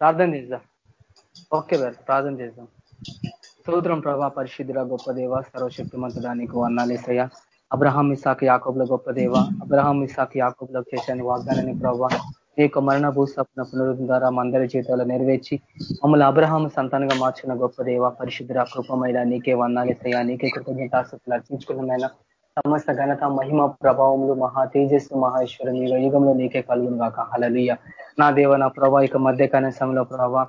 ప్రార్థన చేద్దాం. Okay brother ప్రార్థన చేద్దాం. స్తోత్రం ప్రభా పరిశుద్ధుల గొప్ప దేవ సర్వశక్తిమంతుడానికి వర్ణాలేసయ్య అబ్రహాం ఇసాక్ యాకోబుల గొప్ప దేవ. అబ్రహాం ఇసాక్ యాకోబులకు చేశాని వాగ్దానాన్ని ప్రభావ నీ యొక్క మరణ భూస్థాపన పునరుద్ధం ద్వారా అందరి జీవితాలు నెరవేర్చి మమ్మల్ని అబ్రహాం సంతానంగా మార్చిన గొప్ప దేవ పరిశుద్ధుల కృపమైన నీకే వందాలేసయ్యా నీకే కృతజ్ఞతాస్తులు అర్పించుకున్నమైన సమస్త ఘనత మహిమ ప్రభావములు మహా తేజస్సు మహేశ్వరం ఈ యుగంలో నీకే కలుగును కాక హలలుయ్య నా దేవ నా ప్రభా ఇక మధ్య సమయంలో ప్రభా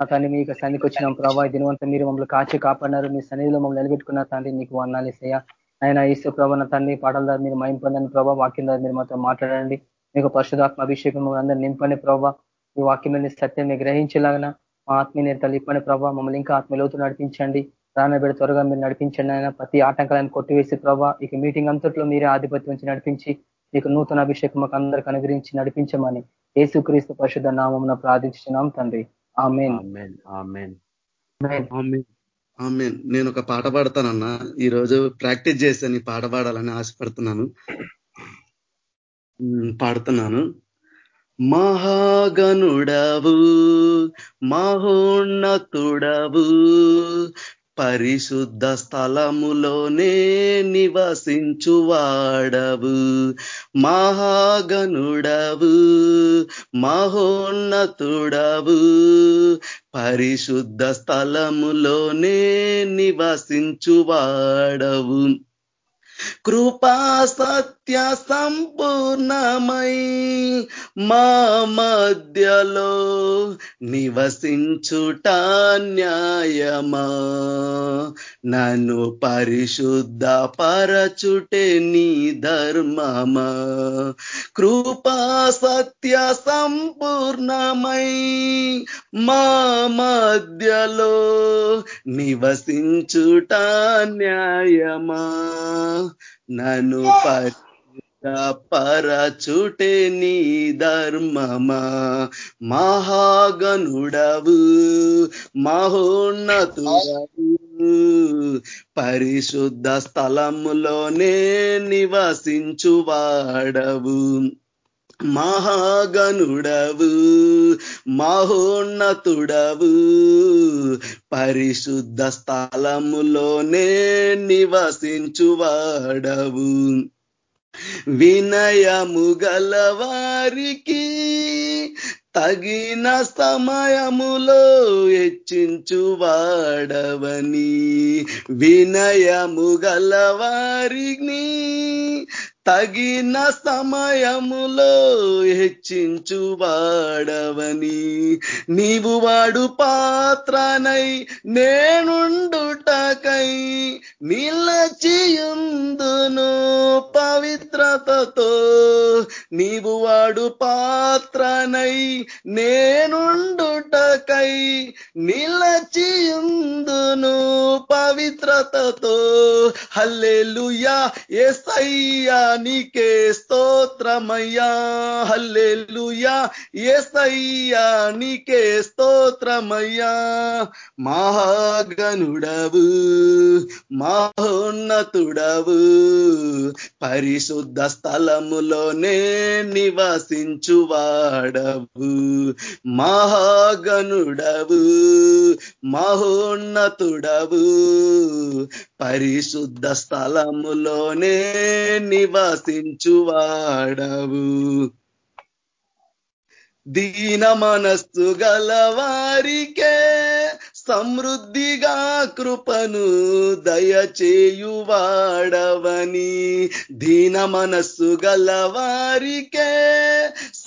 నా తండ్రి మీకు సన్నిధికి వచ్చిన ప్రభావ దినవంతం మీరు మమ్మల్ని కాచి కాపాడినారు. మీ సన్నిధిలో మమ్మల్ని నిలబెట్టుకున్న తండ్రి. నీకు వర్ణాలేసయ్యా ఆయన ఈశ్వ నా తండ్రి పాటల ద్వారా మీరు మైం పొందని ప్రభావ వాక్యం ద్వారా మీరు మాతో మాట్లాడండి. మీకు పరిశుధాత్మ అభిషేకం అందరూ నింపండి ప్రభా. మీ వాక్యం సత్యాన్ని గ్రహించేలాగిన మా ఆత్మీయ తల్లిపండి ప్రభావ మమ్మల్ని ఇంకా ఆత్మలోతు నడిపించండి. రానబెడి త్వరగా మీరు నడిపించండి ఆయన. ప్రతి ఆటంకాలను కొట్టివేసి ప్రభావ ఇక మీటింగ్ అంతట్లో మీరే ఆధిపత్యం నుంచి నడిపించి మీకు నూతన అభిషేకం మాకు అందరికి అనుగ్రహించి నడిపించమని ఏసుక్రీస్తు పరిశుద్ధ నామం ప్రార్థించున్నాం తండ్రి. నేను ఒక పాట పాడతానన్నా. ఈరోజు ప్రాక్టీస్ చేశాను ఈ పాట పాడాలని ఆశపడుతున్నాను. పాడుతున్నాను. మహాగనుడవు మహోన్నతుడవు పరిశుద్ధ స్థలములోనే నివసించువాడవు మహాగనుడవు మహోన్నతుడవు. పరిశుద్ధ స్థలములోనే నివసించువాడవు. కృపా సత్ నిత్య సంపూర్ణమై మా మధ్యలో నివసించుట న్యాయమా? నన్ను పరిశుద్ధ పరచుటే నీ ధర్మమా? కృపా సత్య సంపూర్ణమై మా మధ్యలో నివసించుట న్యాయమా? నన్ను పరచుటే నీ ధర్మమా మహాగనుడవు మహోన్నతుడవు. పరిశుద్ధ స్థలములోనే నివసించువాడవు మహాగనుడవు మహోన్నతుడవు. పరిశుద్ధ స్థలములోనే నివసించువాడవు. వినయము గలవారికి తగిన సమయములో హెచ్చించు వాడవని వినయము గలవారిని తగిన సమయములో హెచ్చించు వాడవని. నీవు వాడు పాత్రనై నేనుండుటకై నిలచియుందును పవిత్రతతో. నీవు వాడు పాత్రనై నేనుండుటకై నిలచియుందును పవిత్రతతో. హల్లెలుయా ఎసయ్యా నీకే స్తోత్రమయ్యా. హల్లెలుయా. ఏసయ్యా నీకే స్తోత్రమయ్యా. మహాగనుడవు మహోన్నతుడవు. పరిశుద్ధ స్థలములోనే నివసించువాడవు. మహాగనుడవు మహోన్నతుడవు. పరిశుద్ధ స్థలములోనే నివసించువాడవు. దీన మనస్సు గలవారికే సమృద్ధిగా కృపను దయచేయువాడవని దీన మనస్సు గలవారికే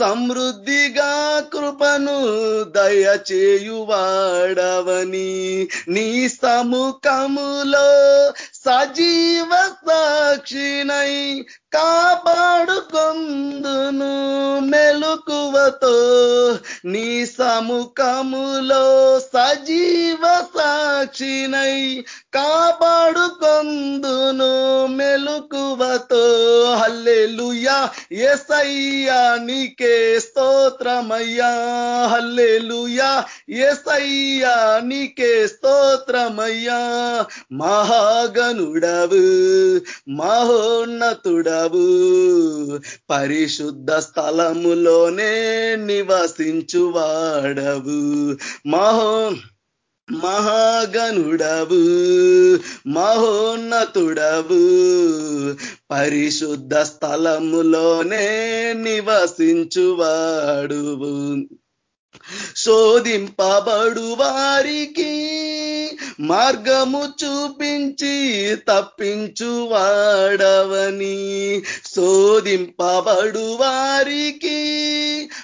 సమృద్ధిగా కృపను దయచేయువాడవని నీ సముఖములో సజీవ సాక్షినై కాపాడుకొందును. మెలుకువతో నీ సముఖములో సజీవ సాక్షినై కాపాడుకొందును. మెలుకువతో హల్లెలుయా. ఎసయ్యా నీకే స్తోత్రమయ్యా హల్లెలుయా. ఏసయ్యా నీకే స్తోత్రమయ్యా. మహాగనుడవు మహోన్నతుడవు. పరిశుద్ధ స్థలములోనే నివసించువాడవు. మహో మహాగనుడవు మహోన్నతుడవు. పరిశుద్ధ స్థలములోనే నివసించువాడువు. శోధింపబడు వారికి మార్గము చూపించి తప్పించు వాడవని శోధింపబడు వారికి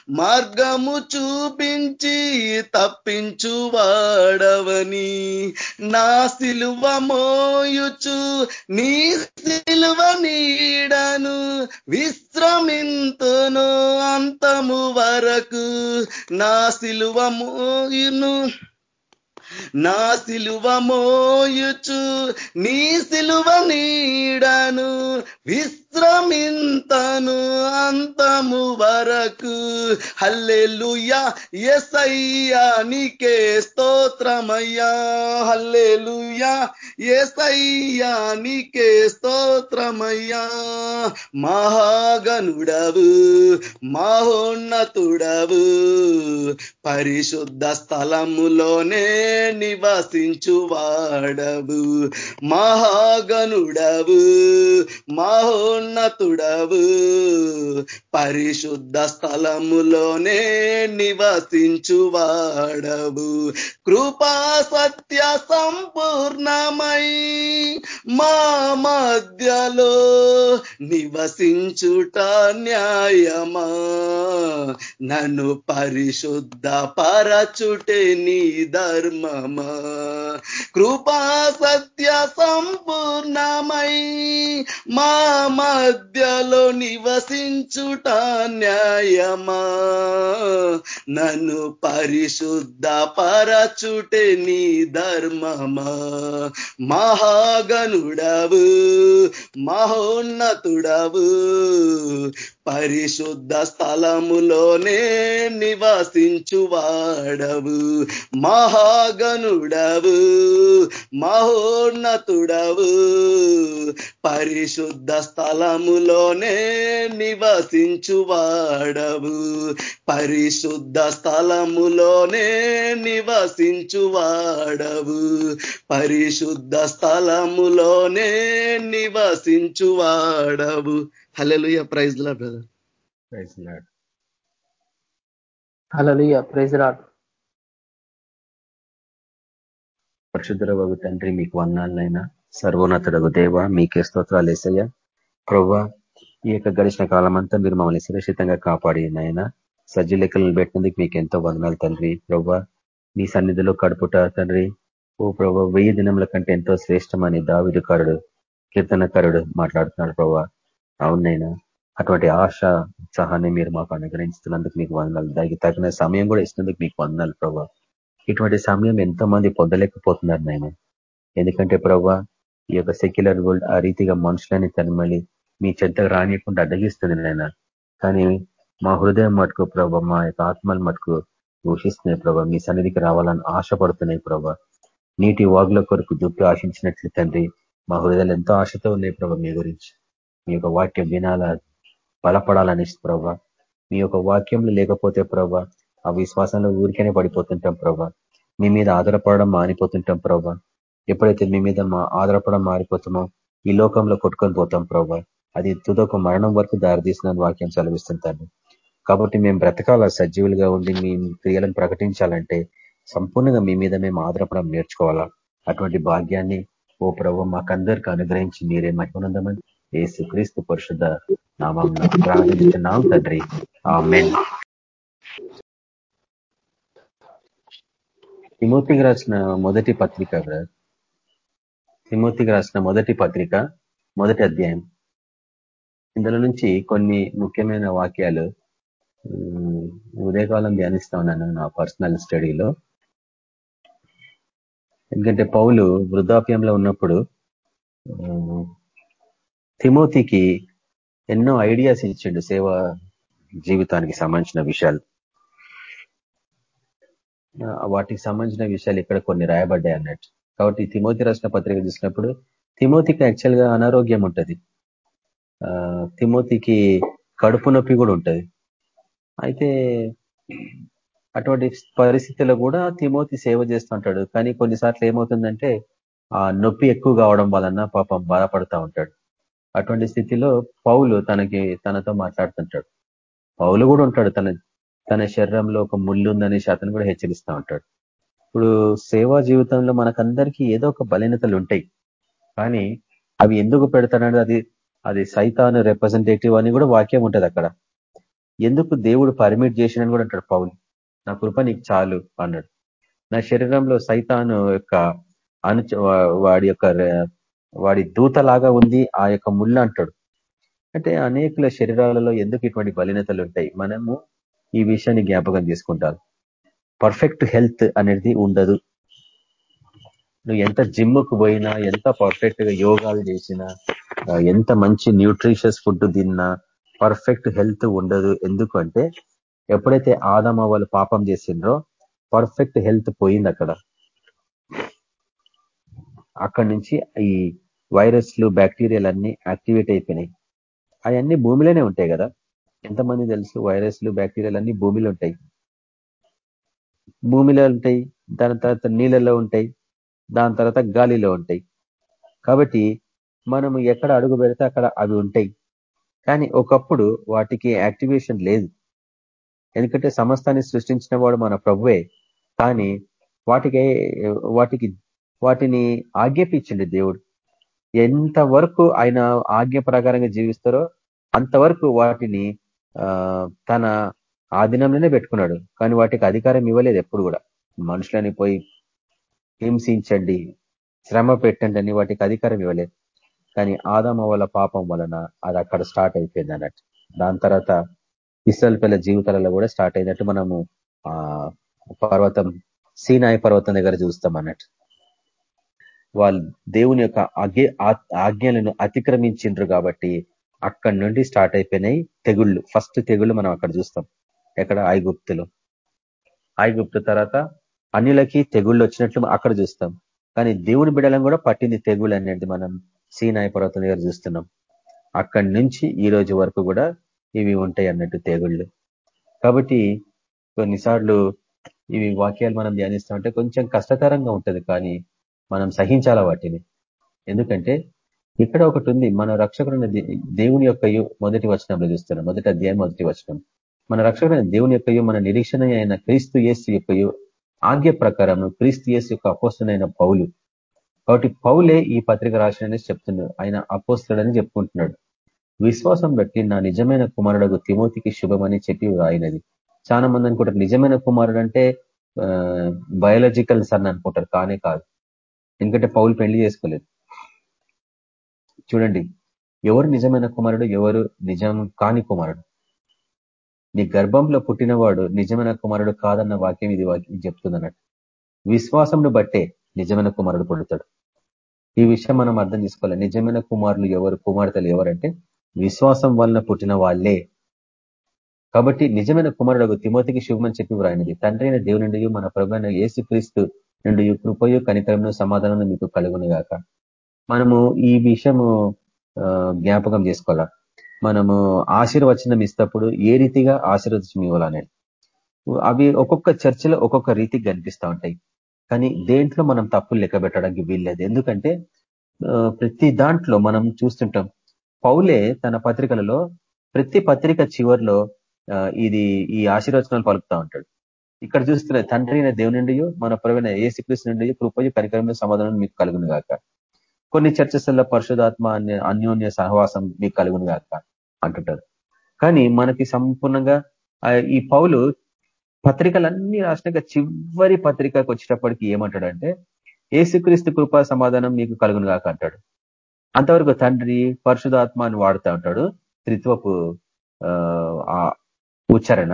మార్గము చూపించి తప్పించు వాడవని నా సిలువ మోయుచు నీ సిలువ నీడను విశ్రమింతును అంతము వరకు. నా సిలువ మోయును. నా సిలువ మోయుచు. నీ సిలువ నీడను. విశ్రమింతను అంతము వరకు. హల్లెలుయా ఎసయ్యా నీకే స్తోత్రమయ్యా. హల్లెలుయా ఎసయ్యా నీకే స్తోత్రమయ్యా. మహాగనుడవు మహోన్నతుడవు. పరిశుద్ధ స్థలములోనే నివసించువాడవు. మహాగనుడవు మహో మహోన్నతుడవు పరిశుద్ధ స్థలములోనే నివసించువాడవు. కృపా సత్య సంపూర్ణమై మా మధ్యలో నివసించుట న్యాయమా. నన్ను పరిశుద్ధ పరచుటే నీ ధర్మమా. కృపా సత్య సంపూర్ణమై మా మధ్యలో నివసించుట న్యాయమా? నన్ను పరిశుద్ధ పరచుటే నీ ధర్మమా? మహాగనుడవు మహోన్నతుడవు పరిశుద్ధ స్థలములోనే నివాసించువాడవు. మహాగనుడవు మహోన్నతుడవు. పరిశుద్ధ స్థలములోనే నివసించువాడవు. పరిశుద్ధ స్థలములోనే నివసించువాడవు. పరిశుద్ధ స్థలములోనే నివసించువాడవు. Hallelujah praise lord brother praise lord hallelujah praise lord పరిశుద్ధుల తండ్రి మీకు వందాలైనా సర్వోన్నతుడగు దేవ మీకే స్తోత్రాలు వేసయ్యా ప్రవ్వా ఈ యొక్క గడిచిన కాలం అంతా మీరు మమ్మల్ని సురక్షితంగా కాపాడి నాయన సజ్జి లెక్కలను పెట్టినందుకు మీకు ఎంతో వందనాలు తండ్రి. ప్రవ్వా మీ సన్నిధిలో కడుపుట తండ్రి. ఓ ప్రభా వెయ్యి దినముల కంటే ఎంతో శ్రేష్టమని దావిదుకారుడు కీర్తనకారుడు మాట్లాడుతున్నాడు ప్రభా అవునైనా అటువంటి ఆశ ఉత్సాహాన్ని మీరు మాకు అనుగ్రహించినందుకు మీకు వందనాలు. దానికి తగిన సమయం కూడా ఇస్తున్నందుకు మీకు వందనాలు ప్రభా. ఇటువంటి సమయం ఎంతో మంది పొందలేకపోతున్నారు నేను. ఎందుకంటే ప్రభా ఈ యొక్క సెక్యులర్ వరల్డ్ ఆ రీతిగా మనుషులని తనమలి మళ్ళీ మీ చెంతకు రానియకుండా అడ్డగిస్తుంది నాయన కానీ మా హృదయం మటుకు ప్రభా మా యొక్క ఆత్మలు మటుకు ఘోషిస్తున్నాయి ప్రభా. మీ సన్నిధికి రావాలని ఆశపడుతున్నాయి ప్రభా. నీటి వాగుల కొరకు దుప్పి ఆశించినట్లు తండ్రి మా హృదయాలు ఎంతో ఆశతో ఉన్నాయి ప్రభా మీ గురించి. మీ యొక్క వాక్యం వినాల బలపడాలని ప్రభా. మీ యొక్క వాక్యంలో లేకపోతే ప్రభా ఆ విశ్వాసంలో ఊరికేనే పడిపోతుంటాం ప్రభా. మీ మీద ఆధారపడడం మానిపోతుంటాం ప్రభా. ఎప్పుడైతే మీ మీద మా ఆధారపడడం మారిపోతామో ఈ లోకంలో కొట్టుకొని పోతాం ప్రభా. అది తుదొక మరణం వరకు దారితీసిన వాక్యం చదివిస్తుంటాను కాబట్టి మేము బ్రతకాల సజీవులుగా ఉండి మీ క్రియలను ప్రకటించాలంటే సంపూర్ణంగా మీ మీద మేము ఆధారపడడం నేర్చుకోవాలా? అటువంటి భాగ్యాన్ని ఓ ప్రభు మాకందరికి అనుగ్రహించి మీరే మహిమనందమని ఏసు క్రీస్తు పరిశుద్ధ నామం ప్రారంభించున్నాం తండ్రి. ఆ తిమోతికి రాసిన మొదటి పత్రిక తిమోతికి రాసిన మొదటి పత్రిక మొదటి అధ్యాయం. ఇందులో నుంచి కొన్ని ముఖ్యమైన వాక్యాలు ఉదయకాలం ధ్యానిస్తా ఉన్నాను నా పర్సనల్ స్టడీలో. ఎందుకంటే పౌలు వృద్ధాప్యంలో ఉన్నప్పుడు తిమోతికి ఎన్నో ఐడియాస్ ఇచ్చిండు సేవ జీవితానికి సంబంధించిన విషయాలు. వాటికి సంబంధించిన విషయాలు ఇక్కడ కొన్ని రాయబడ్డాయి అన్నట్టు. కాబట్టి తిమోతి రాసిన పత్రిక చూసినప్పుడు తిమోతికి యాక్చువల్గా అనారోగ్యం ఉంటుంది. తిమోతికి కడుపు నొప్పి కూడా ఉంటుంది. అయితే అటువంటి పరిస్థితుల్లో కూడా తిమోతి సేవ చేస్తుంటాడు కానీ కొన్నిసార్లు ఏమవుతుందంటే ఆ నొప్పి ఎక్కువ కావడం వలన పాపం బాధపడతా ఉంటాడు. అటువంటి స్థితిలో పౌలు తనకి తనతో మాట్లాడుతుంటాడు. పౌలు కూడా ఉంటాడు. తన తన శరీరంలో ఒక ముళ్ళు ఉందనేసి అతను కూడా హెచ్చరిస్తూ ఉంటాడు. ఇప్పుడు సేవా జీవితంలో మనకందరికీ ఏదో ఒక బలీనతలు ఉంటాయి. కానీ అవి ఎందుకు పెడతాడంటే అది అది సైతాను రిప్రజెంటేటివ్ అని కూడా వాక్యం ఉంటుంది అక్కడ. ఎందుకు దేవుడు పర్మిట్ చేసినని కూడా అంటాడు పౌలు. నా కృప నీకు చాలు అన్నాడు. నా శరీరంలో సైతాను యొక్క అను వాడి యొక్క వాడి దూతలాగా ఉంది ఆ యొక్క ముళ్ళ అంటాడు. అంటే అనేకుల శరీరాలలో ఎందుకు ఇటువంటి బలీనతలు ఉంటాయి? మనము ఈ విషయాన్ని జ్ఞాపకం చేసుకుంటారు పర్ఫెక్ట్ హెల్త్ అనేది ఉండదు. నువ్వు ఎంత జిమ్కు పోయినా ఎంత పర్ఫెక్ట్గా యోగాలు చేసినా ఎంత మంచి న్యూట్రిషియస్ ఫుడ్ తిన్నా పర్ఫెక్ట్ హెల్త్ ఉండదు. ఎందుకంటే ఎప్పుడైతే ఆదమ వాళ్ళు పాపం చేసిండ్రో పర్ఫెక్ట్ హెల్త్ పోయింది అక్కడ. అక్కడి నుంచి ఈ వైరస్లు బ్యాక్టీరియాలన్నీ యాక్టివేట్ అయిపోయినాయి. అవన్నీ భూమిలోనే ఉంటాయి కదా. ఎంతమంది తెలుసు? వైరస్లు బ్యాక్టీరియాలు అన్ని భూమిలో ఉంటాయి. భూమిలో ఉంటాయి దాని తర్వాత నీళ్ళలో ఉంటాయి దాని తర్వాత గాలిలో ఉంటాయి. కాబట్టి మనము ఎక్కడ అడుగు పెడితే అక్కడ అవి ఉంటాయి. కానీ ఒకప్పుడు వాటికి యాక్టివేషన్ లేదు. ఎందుకంటే సమస్తాన్ని సృష్టించిన వాడు మన ప్రభువే. కానీ వాటికి వాటికి వాటిని ఆజ్ఞాపించండి దేవుడు. ఎంతవరకు ఆయన ఆజ్ఞ ప్రకారంగా జీవిస్తారో అంతవరకు వాటిని తన ఆధీనంలోనే పెట్టుకున్నాడు. కానీ వాటికి అధికారం ఇవ్వలేదు ఎప్పుడు కూడా. మనుషులని పోయి హింసించండి శ్రమ పెట్టండి అని వాటికి అధికారం ఇవ్వలేదు. కానీ ఆదామ వల్ల పాపం వలన అది అక్కడ స్టార్ట్ అయిపోయింది అన్నట్టు. దాని తర్వాత ఇస్రాయల్ పిల్ల జీవితాలలో కూడా స్టార్ట్ అయినట్టు మనము ఆ పర్వతం సీనాయి పర్వతం దగ్గర చూస్తాం అన్నట్టు. వాళ్ళు దేవుని యొక్క ఆజ్ఞలను అతిక్రమించిండ్రు కాబట్టి అక్కడి నుండి స్టార్ట్ అయిపోయినాయి తెగుళ్ళు. ఫస్ట్ తెగుళ్ళు మనం అక్కడ చూస్తాం. ఎక్కడ? ఐగుప్తులు. ఐగుప్తు తర్వాత అన్యులకి తెగుళ్ళు వచ్చినట్లు అక్కడ చూస్తాం. కానీ దేవుని బిడలం కూడా పట్టింది తెగుళ్ళు అనేది మనం సీనాయ పర్వతం దగ్గర చూస్తున్నాం. అక్కడి నుంచి ఈ రోజు వరకు కూడా ఇవి ఉంటాయి అన్నట్టు తెగుళ్ళు. కాబట్టి కొన్నిసార్లు ఇవి వాక్యాలు మనం ధ్యానిస్తామంటే కొంచెం కష్టతరంగా ఉంటుంది కానీ మనం సహించాలా వాటిని? ఎందుకంటే ఇక్కడ ఒకటి ఉంది మన రక్షకుడు దేవుని యొక్క మొదటి వచనంలో చూస్తున్నాం మొదటి అధ్యాయం మొదటి వచనం. మన రక్షకుడైన దేవుని యొక్క మన నిరీక్షణ అయిన క్రీస్తు యేసు యొక్క ఆజ్ఞ ప్రకారం క్రీస్తు యేసు యొక్క అపోస్తుడైన పౌలు. కాబట్టి పౌలే ఈ పత్రిక రాసినని చెప్తున్నాడు ఆయన అపోస్తుడని చెప్పుకుంటున్నాడు. విశ్వాసం బట్టి నా నిజమైన కుమారుడు తిమోతికి శుభమని చెప్పి రాయినది. చాలా మంది అనుకుంటారు నిజమైన కుమారుడు అంటే బయాలజికల్ సన్ అనుకుంటారు కానే కాదు. ఎందుకంటే పౌలు పెళ్ళి చేసుకోలేదు. చూడండి ఎవరు నిజమైన కుమారుడు ఎవరు నిజం కాని కుమారుడు? నీ గర్భంలో పుట్టినవాడు నిజమైన కుమారుడు కాదన్న వాక్యం ఇది వాక్యం చెప్తుందన్నట్టు. విశ్వాసంను బట్టే నిజమైన కుమారుడు పుడతాడు. ఈ విషయం మనం అర్థం చేసుకోవాలి. నిజమైన కుమారులు ఎవరు కుమార్తెలు ఎవరంటే విశ్వాసం వలన పుట్టిన వాళ్ళే. కాబట్టి నిజమైన కుమారుడు తిమోతికి శుభమని చెప్పి వ్రాయినది. తండ్రి అయిన దేవుని మన ప్రభు ఏసు క్రీస్తు నుండి కృపయు కనికరము సమాధానం మీకు కలుగునుగాక. మనము ఈ విషయము జ్ఞాపకం చేసుకోవాలా? మనము ఆశీర్వచనం ఇస్తప్పుడు ఏ రీతిగా ఆశీర్వచనం ఇవ్వాలనేది? అవి ఒక్కొక్క చర్చలో ఒక్కొక్క రీతికి కనిపిస్తూ ఉంటాయి. కానీ దేంట్లో మనం తప్పులు లెక్క పెట్టడానికి వీల్లేదు. ఎందుకంటే ప్రతి దాంట్లో మనం చూస్తుంటాం. పౌలే తన పత్రికలలో ప్రతి పత్రిక చివరిలో ఇది ఈ ఆశీర్వచనాలు పలుకుతూ ఉంటాడు. ఇక్కడ చూస్తున్న తండ్రి అయిన దేవుని నుండి మన ప్రవీణ ఏసుకృష్ణ నుండి కృపయు కరికరమైన సమాధానం మీకు కలుగును గాక. కొన్ని చర్చస్లో పరిశుధాత్మ అన్యోన్య సహవాసం మీకు కలుగును గాక అంటుంటారు. కానీ మనకి సంపూర్ణంగా ఈ పౌలు పత్రికలన్నీ రాసినాక చివరి పత్రికకు వచ్చేటప్పటికి ఏమంటాడంటే ఏసుక్రీస్తు కృపా సమాధానం మీకు కలుగును గాక అంటాడు. అంతవరకు తండ్రి పరిశుధాత్మ అని వాడుతూ ఉంటాడు. త్రిత్వపు ఉచ్చారణ.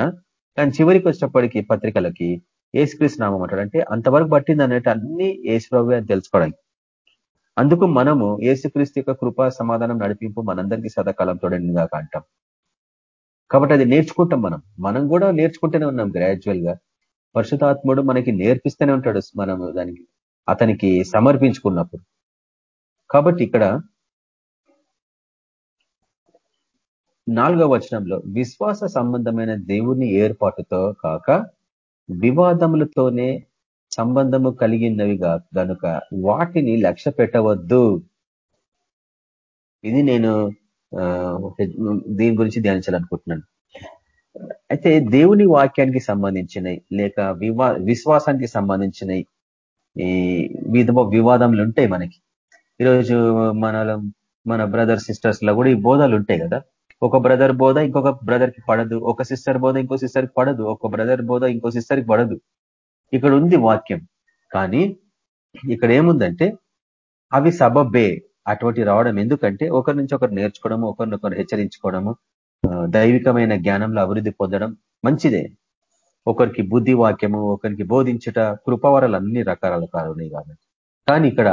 కానీ చివరికి వచ్చినప్పటికీ పత్రికలకి ఏసుక్రీస్తు నామం అంటాడు. అంటే అంతవరకు పట్టింది అన్నట్టు అన్ని ఏసుప్రభు అని తెలుసుకోవడానికి. అందుకు మనము ఏసుక్రీస్తు యొక్క కృపా సమాధానం నడిపింపు మనందరికీ సదాకాలం తోడనిగా అంటాం. కాబట్టి అది నేర్చుకుంటాం మనం. మనం కూడా నేర్చుకుంటూనే ఉన్నాం గ్రాడ్యువల్గా. పరిశుధాత్ముడు మనకి నేర్పిస్తూనే ఉంటాడు. మనం దానికి అతనికి సమర్పించుకున్నప్పుడు. కాబట్టి ఇక్కడ నాలుగవ వచనంలో విశ్వాస సంబంధమైన దేవుని ఏర్పాటుతో కాక వివాదములతోనే సంబంధము కలిగినవి గనుక వాటిని లక్ష్య పెట్టవద్దు. ఇది నేను దీని గురించి ధ్యానించాలనుకుంటున్నాను. అయితే దేవుని వాక్యానికి సంబంధించినవి లేక వివా విశ్వాసానికి సంబంధించినవి ఈ విధ వివాదములు ఉంటాయి మనకి. ఈరోజు మన మన బ్రదర్ సిస్టర్స్లో కూడా ఈ బోధాలు ఉంటాయి కదా. ఒక బ్రదర్ బోధ ఇంకొక బ్రదర్కి పడదు. ఒక సిస్టర్ బోధ ఇంకో సిస్టర్కి పడదు. ఒక బ్రదర్ బోధ ఇంకో సిస్టర్కి పడదు. ఇక్కడ ఉంది వాక్యం. కానీ ఇక్కడ ఏముందంటే అవి సబబ్బే అటువంటి రావడం. ఎందుకంటే ఒకరి నుంచి ఒకరు నేర్చుకోవడము ఒకరినొకరు హెచ్చరించుకోవడము దైవికమైన జ్ఞానంలో అభివృద్ధి పొందడం మంచిదే. ఒకరికి బుద్ధి వాక్యము ఒకరికి బోధించుట కృపవరాలు అన్ని రకాల కారణాయి కాబట్టి. కానీ ఇక్కడ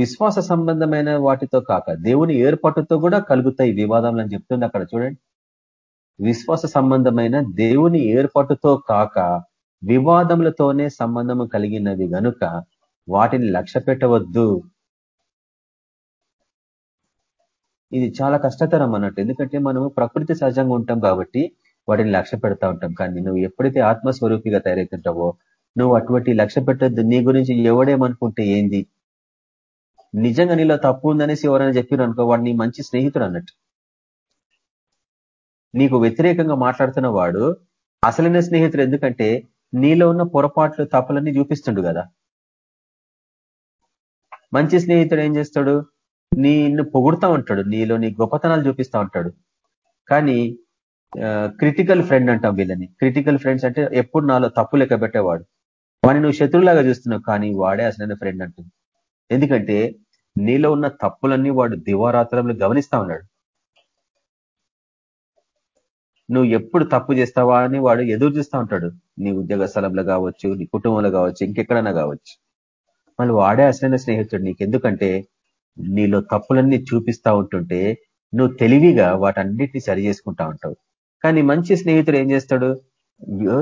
విశ్వాస సంబంధమైన వాటితో కాక దేవుని ఏర్పాటుతో కూడా కలుగుతాయి వివాదంలో అని చెప్తుంది అక్కడ చూడండి. విశ్వాస సంబంధమైన దేవుని ఏర్పాటుతో కాక వివాదములతోనే సంబంధము కలిగినవి గనుక వాటిని లక్ష్య పెట్టవద్దు. ఇది చాలా కష్టతరం అన్నట్టు. ఎందుకంటే మనము ప్రకృతి సహజంగా ఉంటాం కాబట్టి వాటిని లక్ష్య పెడతా ఉంటాం. కానీ నువ్వు ఎప్పుడైతే ఆత్మస్వరూపిగా తయారవుతుంటావో నువ్వు అటువంటి లక్ష్య పెట్టద్దు. నీ గురించి ఎవడేమనుకుంటే ఏంది? నిజంగా నీలో తప్పు ఉందనేసి ఎవరైనా చెప్పిన అనుకో వాడు నీ మంచి స్నేహితుడు అన్నట్టు. నీకు వ్యతిరేకంగా మాట్లాడుతున్న వాడు అసలైన స్నేహితుడు ఎందుకంటే నీలో ఉన్న పొరపాట్లు తప్పులన్నీ చూపిస్తుండు కదా. మంచి స్నేహితుడు ఏం చేస్తాడు? నిన్ను పొగుడుతూ ఉంటాడు. నీలో నీ గొప్పతనాలు చూపిస్తూ ఉంటాడు. కానీ క్రిటికల్ ఫ్రెండ్ అంటాం వీళ్ళని. క్రిటికల్ ఫ్రెండ్స్ అంటే ఎప్పుడు నాలో తప్పు లెక్క పెట్టేవాడు. వాడిని నువ్వు శత్రువులాగా చూస్తున్నావు కానీ వాడే అసలైన ఫ్రెండ్ అంటుంది. ఎందుకంటే నీలో ఉన్న తప్పులన్నీ వాడు దివారాత్రంలో గమనిస్తా ఉన్నాడు. నువ్వు ఎప్పుడు తప్పు చేస్తావా అని వాడు ఎదురు చూస్తూ ఉంటాడు. నీ ఉద్యోగ స్థలంలో కావచ్చు నీ కుటుంబంలో కావచ్చు ఇంకెక్కడైనా కావచ్చు. మళ్ళీ వాడే అసలైన స్నేహితుడు నీకు ఎందుకంటే నీలో తప్పులన్నీ చూపిస్తా ఉంటుంటే నువ్వు తెలివిగా వాటన్నిటిని సరి చేసుకుంటా ఉంటావు. కానీ మంచి స్నేహితుడు ఏం చేస్తాడు?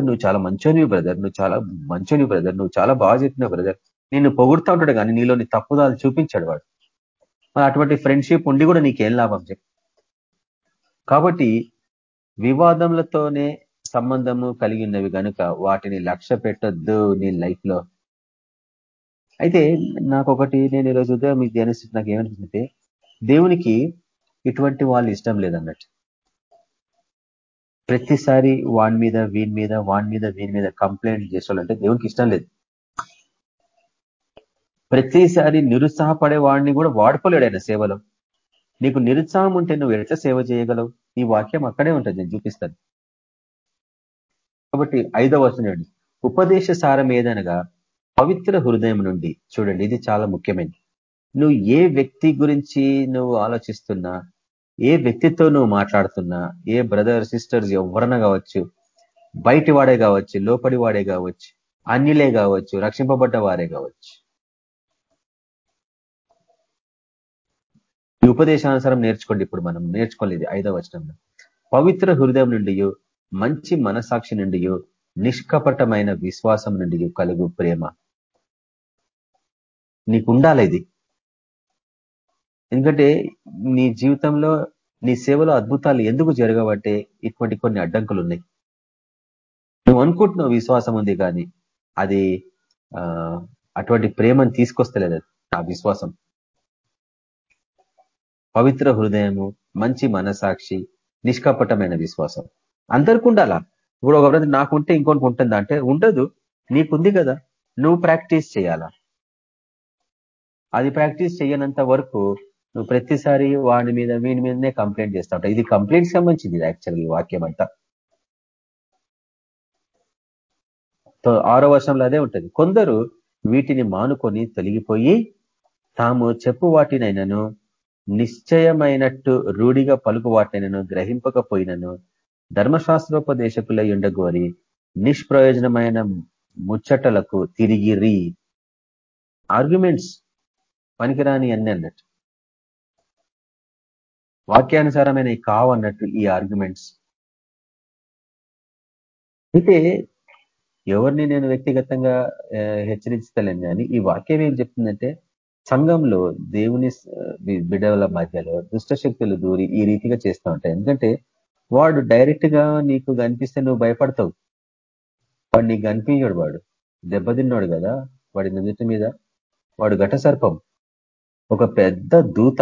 నువ్వు చాలా మంచోనివి బ్రదర్. నువ్వు చాలా మంచోనివి బ్రదర్. నువ్వు చాలా బాగా చెప్పినావు బ్రదర్. నిన్ను పొగుడుతూ ఉంటాడు కానీ నీలోని తప్పుదాలు చూపించాడు వాడు. అటువంటి ఫ్రెండ్షిప్ ఉండి కూడా నీకేం లాభం చెప్పి. కాబట్టి వివాదములతోనే సంబంధము కలిగి ఉన్నవి కనుక వాటిని లక్ష్య పెట్టొద్దు నీ లైఫ్లో. అయితే నాకు ఒకటి నేను ఈరోజు ఉదయం మీకు ధ్యానిస్తుంది నాకు ఏమనిపిస్తుంటే దేవునికి ఇటువంటి వాళ్ళు ఇష్టం లేదన్నట్టు. ప్రతిసారి వాని మీద వీని మీద వాని మీద వీని మీద కంప్లైంట్ చేసుకోవాలంటే దేవునికి ఇష్టం లేదు. ప్రతిసారి నిరుత్సాహపడే వాడిని కూడా వాడుకోలేడు ఆయన సేవలో. నీకు నిరుత్సాహం ఉంటే నువ్వు ఎట్లా సేవ చేయగలవు? ఈ వాక్యం అక్కడే ఉంటుంది నేను చూపిస్తాను. కాబట్టి ఐదవ వచనండి ఉపదేశ సారం ఏదనగా పవిత్ర హృదయం నుండి చూడండి ఇది చాలా ముఖ్యమైనది. నువ్వు ఏ వ్యక్తి గురించి నువ్వు ఆలోచిస్తున్నా ఏ వ్యక్తితో నువ్వు మాట్లాడుతున్నా ఏ బ్రదర్ సిస్టర్స్ ఎవరన్నా కావచ్చు బయటి వాడే కావచ్చు లోపడి వాడే కావచ్చు అన్యులే కావచ్చు రక్షింపబడ్డ వారే కావచ్చు ఈ ఉపదేశానుసారం నేర్చుకోండి. ఇప్పుడు మనం నేర్చుకోలేదు ఐదవ వచనంలో. పవిత్ర హృదయం నుండి మంచి మనసాక్షి నుండి నిష్కపటమైన విశ్వాసం నుండి కలుగు ప్రేమ. నీకు ఉండాలి ఇది. ఎందుకంటే నీ జీవితంలో నీ సేవలో అద్భుతాలు ఎందుకు జరగబట్టే ఇటువంటి కొన్ని అడ్డంకులు ఉన్నాయి నువ్వు అనుకుంటున్నావు విశ్వాసం ఉంది కానీ అది అటువంటి ప్రేమను తీసుకొస్తలేదు. ఆ విశ్వాసం. పవిత్ర హృదయము మంచి మనసాక్షి నిష్కపటమైన విశ్వాసం. అందరికి ఉండాలా ఇప్పుడు ఒక నాకు ఉంటే ఇంకొనికి ఉంటుందా? అంటే ఉండదు. నీకుంది కదా. నువ్వు ప్రాక్టీస్ చేయాలా? అది ప్రాక్టీస్ చేయనంత వరకు నువ్వు ప్రతిసారి వాడి మీద వీని మీదనే కంప్లైంట్ చేస్తా ఉంటావు. ఇది కంప్లైంట్ సంబంధించింది యాక్చువల్ ఈ వాక్యం అంతా. ఆరో వర్షంలో అదే ఉంటుంది. కొందరు వీటిని మానుకొని తొలగిపోయి తాము చెప్పు వాటినైనాను నిశ్చయమైనట్టు రూఢిగా పలుకు వాటినైనాను గ్రహింపకపోయినను ధర్మశాస్త్రోపదేశకుల ఉండగోరి నిష్ప్రయోజనమైన ముచ్చటలకు తిరిగి రీ ఆర్గ్యుమెంట్స్ పనికిరాని అన్ని అన్నట్టు. వాక్యానుసారమైన కావన్నట్టు ఈ ఆర్గ్యుమెంట్స్. అయితే ఎవరిని నేను వ్యక్తిగతంగా హెచ్చరించలేను కానీ ఈ వాక్యం ఏం చెప్తుందంటే సంఘంలో దేవుని బిడ్డల మధ్యలో దుష్టశక్తులు దూరి ఈ రీతిగా చేస్తూ ఉంటాయి. ఎందుకంటే వాడు డైరెక్ట్గా నీకు కనిపిస్తే నువ్వు భయపడతావు. వాడు నీకు కనిపించాడు వాడు. దెబ్బతిన్నాడు కదా వాడి నుదుటి మీద. వాడు ఘట సర్పం ఒక పెద్ద దూత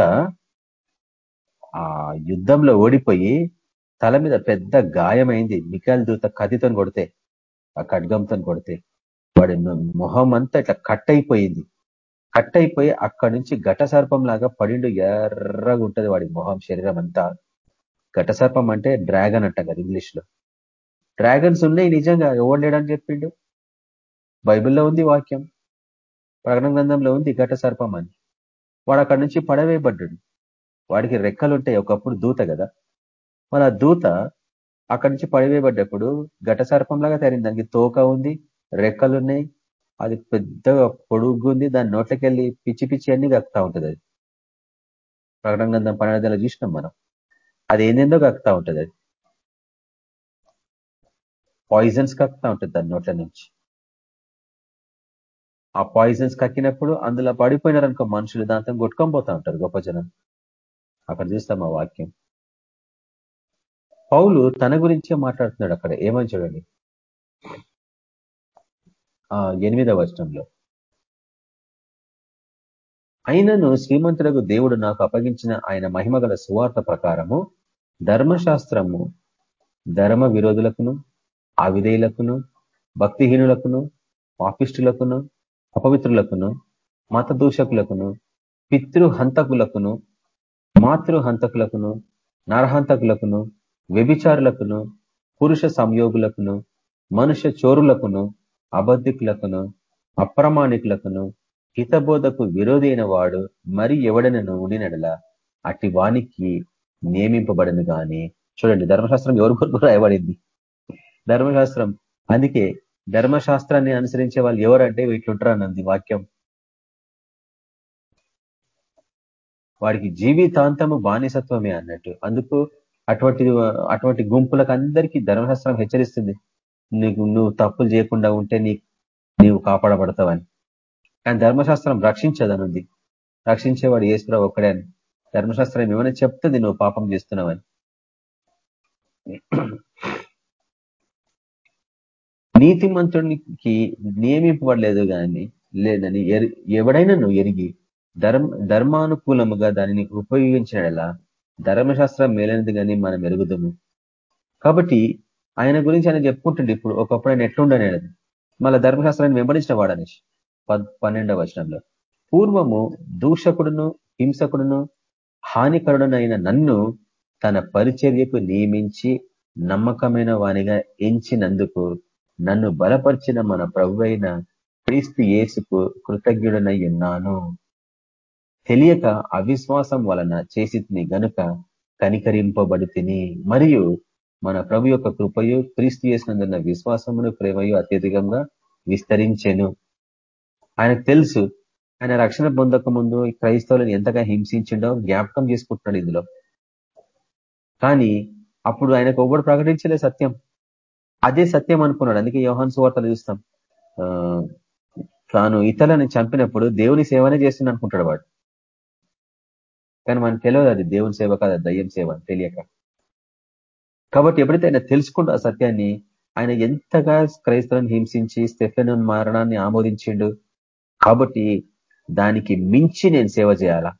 ఆ యుద్ధంలో ఓడిపోయి తల మీద పెద్ద గాయమైంది. మికాయల దూత కథితో కొడితే ఆ ఖడ్గంతో కొడితే వాడి మొహం అంతా ఇట్లా కట్ అయిపోయింది. కట్ అయిపోయి అక్కడి నుంచి ఘట సర్పం లాగా పడిండు ఎర్రగా ఉంటుంది వాడి మొహం శరీరం అంతా. ఘట సర్పం అంటే డ్రాగన్ అంట కదా ఇంగ్లీష్లో డ్రాగన్స్ ఉన్నాయి నిజంగా ఎవరు లేడని చెప్పిండు? బైబిల్లో ఉంది వాక్యం. ప్రకటన గ్రంథంలో ఉంది ఘట సర్పం అని. వాడు అక్కడి నుంచి పడవేయబడ్డాడు. వాడికి రెక్కలు ఉంటాయి ఒకప్పుడు దూత కదా. మన దూత అక్కడి నుంచి పడివేయబడ్డప్పుడు ఘట సర్పంలాగా తయారైంది. దానికి తోక ఉంది రెక్కలు ఉన్నాయి అది పెద్దగా పొడుగుంది దాని నోట్లకి వెళ్ళి పిచ్చి పిచ్చి అన్ని కక్తా ఉంటుంది అది. ప్రకటన గంధం పన్నెండు చూసినాం మనం. అది ఏందేందో కక్కుతా ఉంటుంది అది. పాయిజన్స్ కక్కుతా ఉంటుంది దాని నోట్ల నుంచి. ఆ పాయిజన్స్ కక్కినప్పుడు అందులో పడిపోయినారనుకో మనుషులు దాంతో కొట్టుకొని పోతా ఉంటారు గొప్ప జనం. అక్కడ చూస్తాం ఆ వాక్యం. పౌలు తన గురించే మాట్లాడుతున్నాడు అక్కడ. ఏమని చూడండి? ఎనిమిదవ వచనంలో. అయినను శ్రీమంతులకు దేవుడు నాకు అప్పగించిన ఆయన మహిమగల సువార్త ప్రకారము ధర్మశాస్త్రము ధర్మ విరోధులకును అవిధేయులకును భక్తిహీనులకును పాపిష్టులకును అపవిత్రులకును మత దూషకులకును పితృహంతకులకును మాతృహంతకులకును నరహంతకులకును వ్యభిచారులకును పురుష సంయోగులకును మనుష్య చోరులకును అబద్ధికులకును అప్రమాణికులకును హితబోధకు విరోధైన వాడు మరి ఎవడనను ఉండినడలా అట్టి వానికి నియమింపబడను గాని. చూడండి ధర్మశాస్త్రం ఎవరి కొరకు రాయబడింది? ధర్మశాస్త్రం. అందుకే ధర్మశాస్త్రాన్ని అనుసరించే వాళ్ళు ఎవరంటే వీటిలుంటారు అన్నది వాక్యం. వాడికి జీవితాంతము బానిసత్వమే అన్నట్టు. అందుకు అటువంటి అటువంటి గుంపులకు అందరికీ ధర్మశాస్త్రం హెచ్చరిస్తుంది. నీకు నువ్వు తప్పులు చేయకుండా ఉంటే నీ నీవు కాపాడబడతావని. కానీ ధర్మశాస్త్రం రక్షించదనుంది. రక్షించేవాడు ఏసుప్రభు ఒక్కడే అని ధర్మశాస్త్రం ఏమైనా చెప్తుంది? నువ్వు పాపం చేస్తున్నావని. నీతిమంతుడికి నియమింపబడలేదు కానీ లేదని ఎవడైనా నువ్వు ఎరిగి ధర్మ ధర్మానుకూలముగా దానిని ఉపయోగించినలా ధర్మశాస్త్రం మేలైనది కానీ మనం ఎరుగుదాము. కాబట్టి ఆయన గురించి ఆయన చెప్పుకుంటుండే ఇప్పుడు. ఒకప్పుడు ఆయన ఎట్లుండనేది మళ్ళీ ధర్మశాస్త్రాన్ని వెంబడించిన వాడనేసి పన్నెండవ వచనంలో. పూర్వము దూషకుడును హింసకుడును హానికరుడునైన నన్ను తన పరిచర్యకు నియమించి నమ్మకమైన వానిగా ఎంచినందుకు నన్ను బలపరిచిన మన ప్రభు అయిన క్రీస్తు యేసుకు కృతజ్ఞుడనై ఉన్నాను. తెలియక అవిశ్వాసం వలన చేసి గనుక కనికరింపబడి తిని మరియు మన ప్రభు యొక్క కృపయు క్రీస్తు చేసినందున్న విశ్వాసమును ప్రేమయు అత్యధికంగా విస్తరించెను. ఆయనకు తెలుసు ఆయన రక్షణ పొందక ముందు క్రైస్తవులను ఎంతగా హింసించిండో జ్ఞాపకం చేసుకుంటున్నాడు ఇందులో. కానీ అప్పుడు ఆయనకు ఒకటి ప్రకటించలే సత్యం. అదే సత్యం అనుకున్నాడు. అందుకే యోహాన్ సువార్తలు చూస్తాం. తాను ఇతరులను చంపినప్పుడు దేవుని సేవనే చేస్తుంది అనుకుంటాడు వాడు. కానీ మనకు తెలియదు అది దేవుని సేవ కాదు దయ్యం సేవ తెలియక. కాబట్టి ఎప్పుడైతే ఆయన తెలుసుకుంటూ ఆ సత్యాన్ని ఆయన ఎంతగా క్రైస్తవులను హింసించి స్టెఫెన్ మరణాన్ని ఆమోదించిండు. కాబట్టి దానికి మించి నేను సేవ చేయాలా?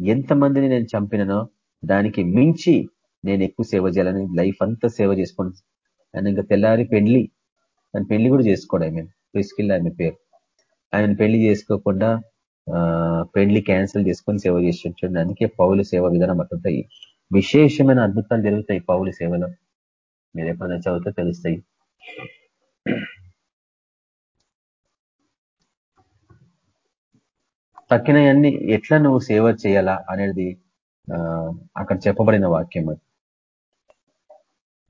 ఎంతమందిని నేను చంపిననో దానికి మించి నేను ఎక్కువ సేవ చేయాలని లైఫ్ అంతా సేవ చేసుకోండి ఆయన ఇంకా తెల్లారి పెళ్ళి ఆయన పెళ్ళి కూడా చేసుకోడు ఆమె ప్రిస్కిల్ ఆమె పేరు. ఆయన పెళ్ళి చేసుకోకుండా పెళ్ళి క్యాన్సిల్ చేసుకొని సేవ చేసి అందుకే పౌలు సేవ విధానం అట్లుంటాయి విశేషమైన అద్భుతాలు జరుగుతాయి పౌలు సేవలో. మీరు ఎప్పుడైనా చదివితే తెలుస్తాయి. తక్కినవన్నీ ఎట్లా నువ్వు సేవ చేయాలా అనేది అక్కడ చెప్పబడిన వాక్యం అది.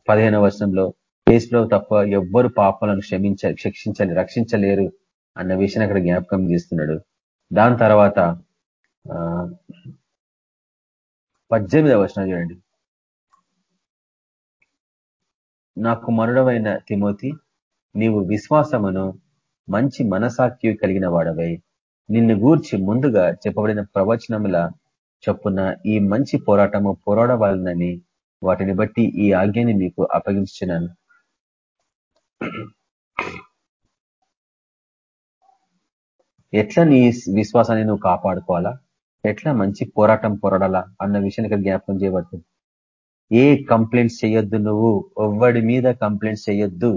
పదిహేనవ వర్షంలో కేసులో తప్ప ఎవ్వరు పాపాలను క్షమించ శిక్షించాలి రక్షించలేరు అన్న విషయాన్ని అక్కడ జ్ఞాపకం చేస్తున్నాడు. దాని తర్వాత పద్దెనిమిదవ వచనం చూడండి. నాకు మరుడవైన తిమోతి నీవు విశ్వాసమును మంచి మనసాక్యు కలిగిన వాడవై నిన్ను గూర్చి ముందుగా చెప్పబడిన ప్రవచనముల చొప్పున ఈ మంచి పోరాటము పోరాడవాలని వాటిని బట్టి ఈ ఆజ్ఞని మీకు అప్పగించున్నాను ఎట్లా నీ విశ్వాసాన్ని నువ్వు కాపాడుకోవాలా? ఎట్లా మంచి పోరాటం పోరాడాలా అన్న విషయాన్ని ఇక్కడ జ్ఞాపకం చేయబడుతుంది. ఏ కంప్లైంట్స్ చేయొద్దు నువ్వు ఎవ్వడి మీద కంప్లైంట్స్ చేయొద్దు.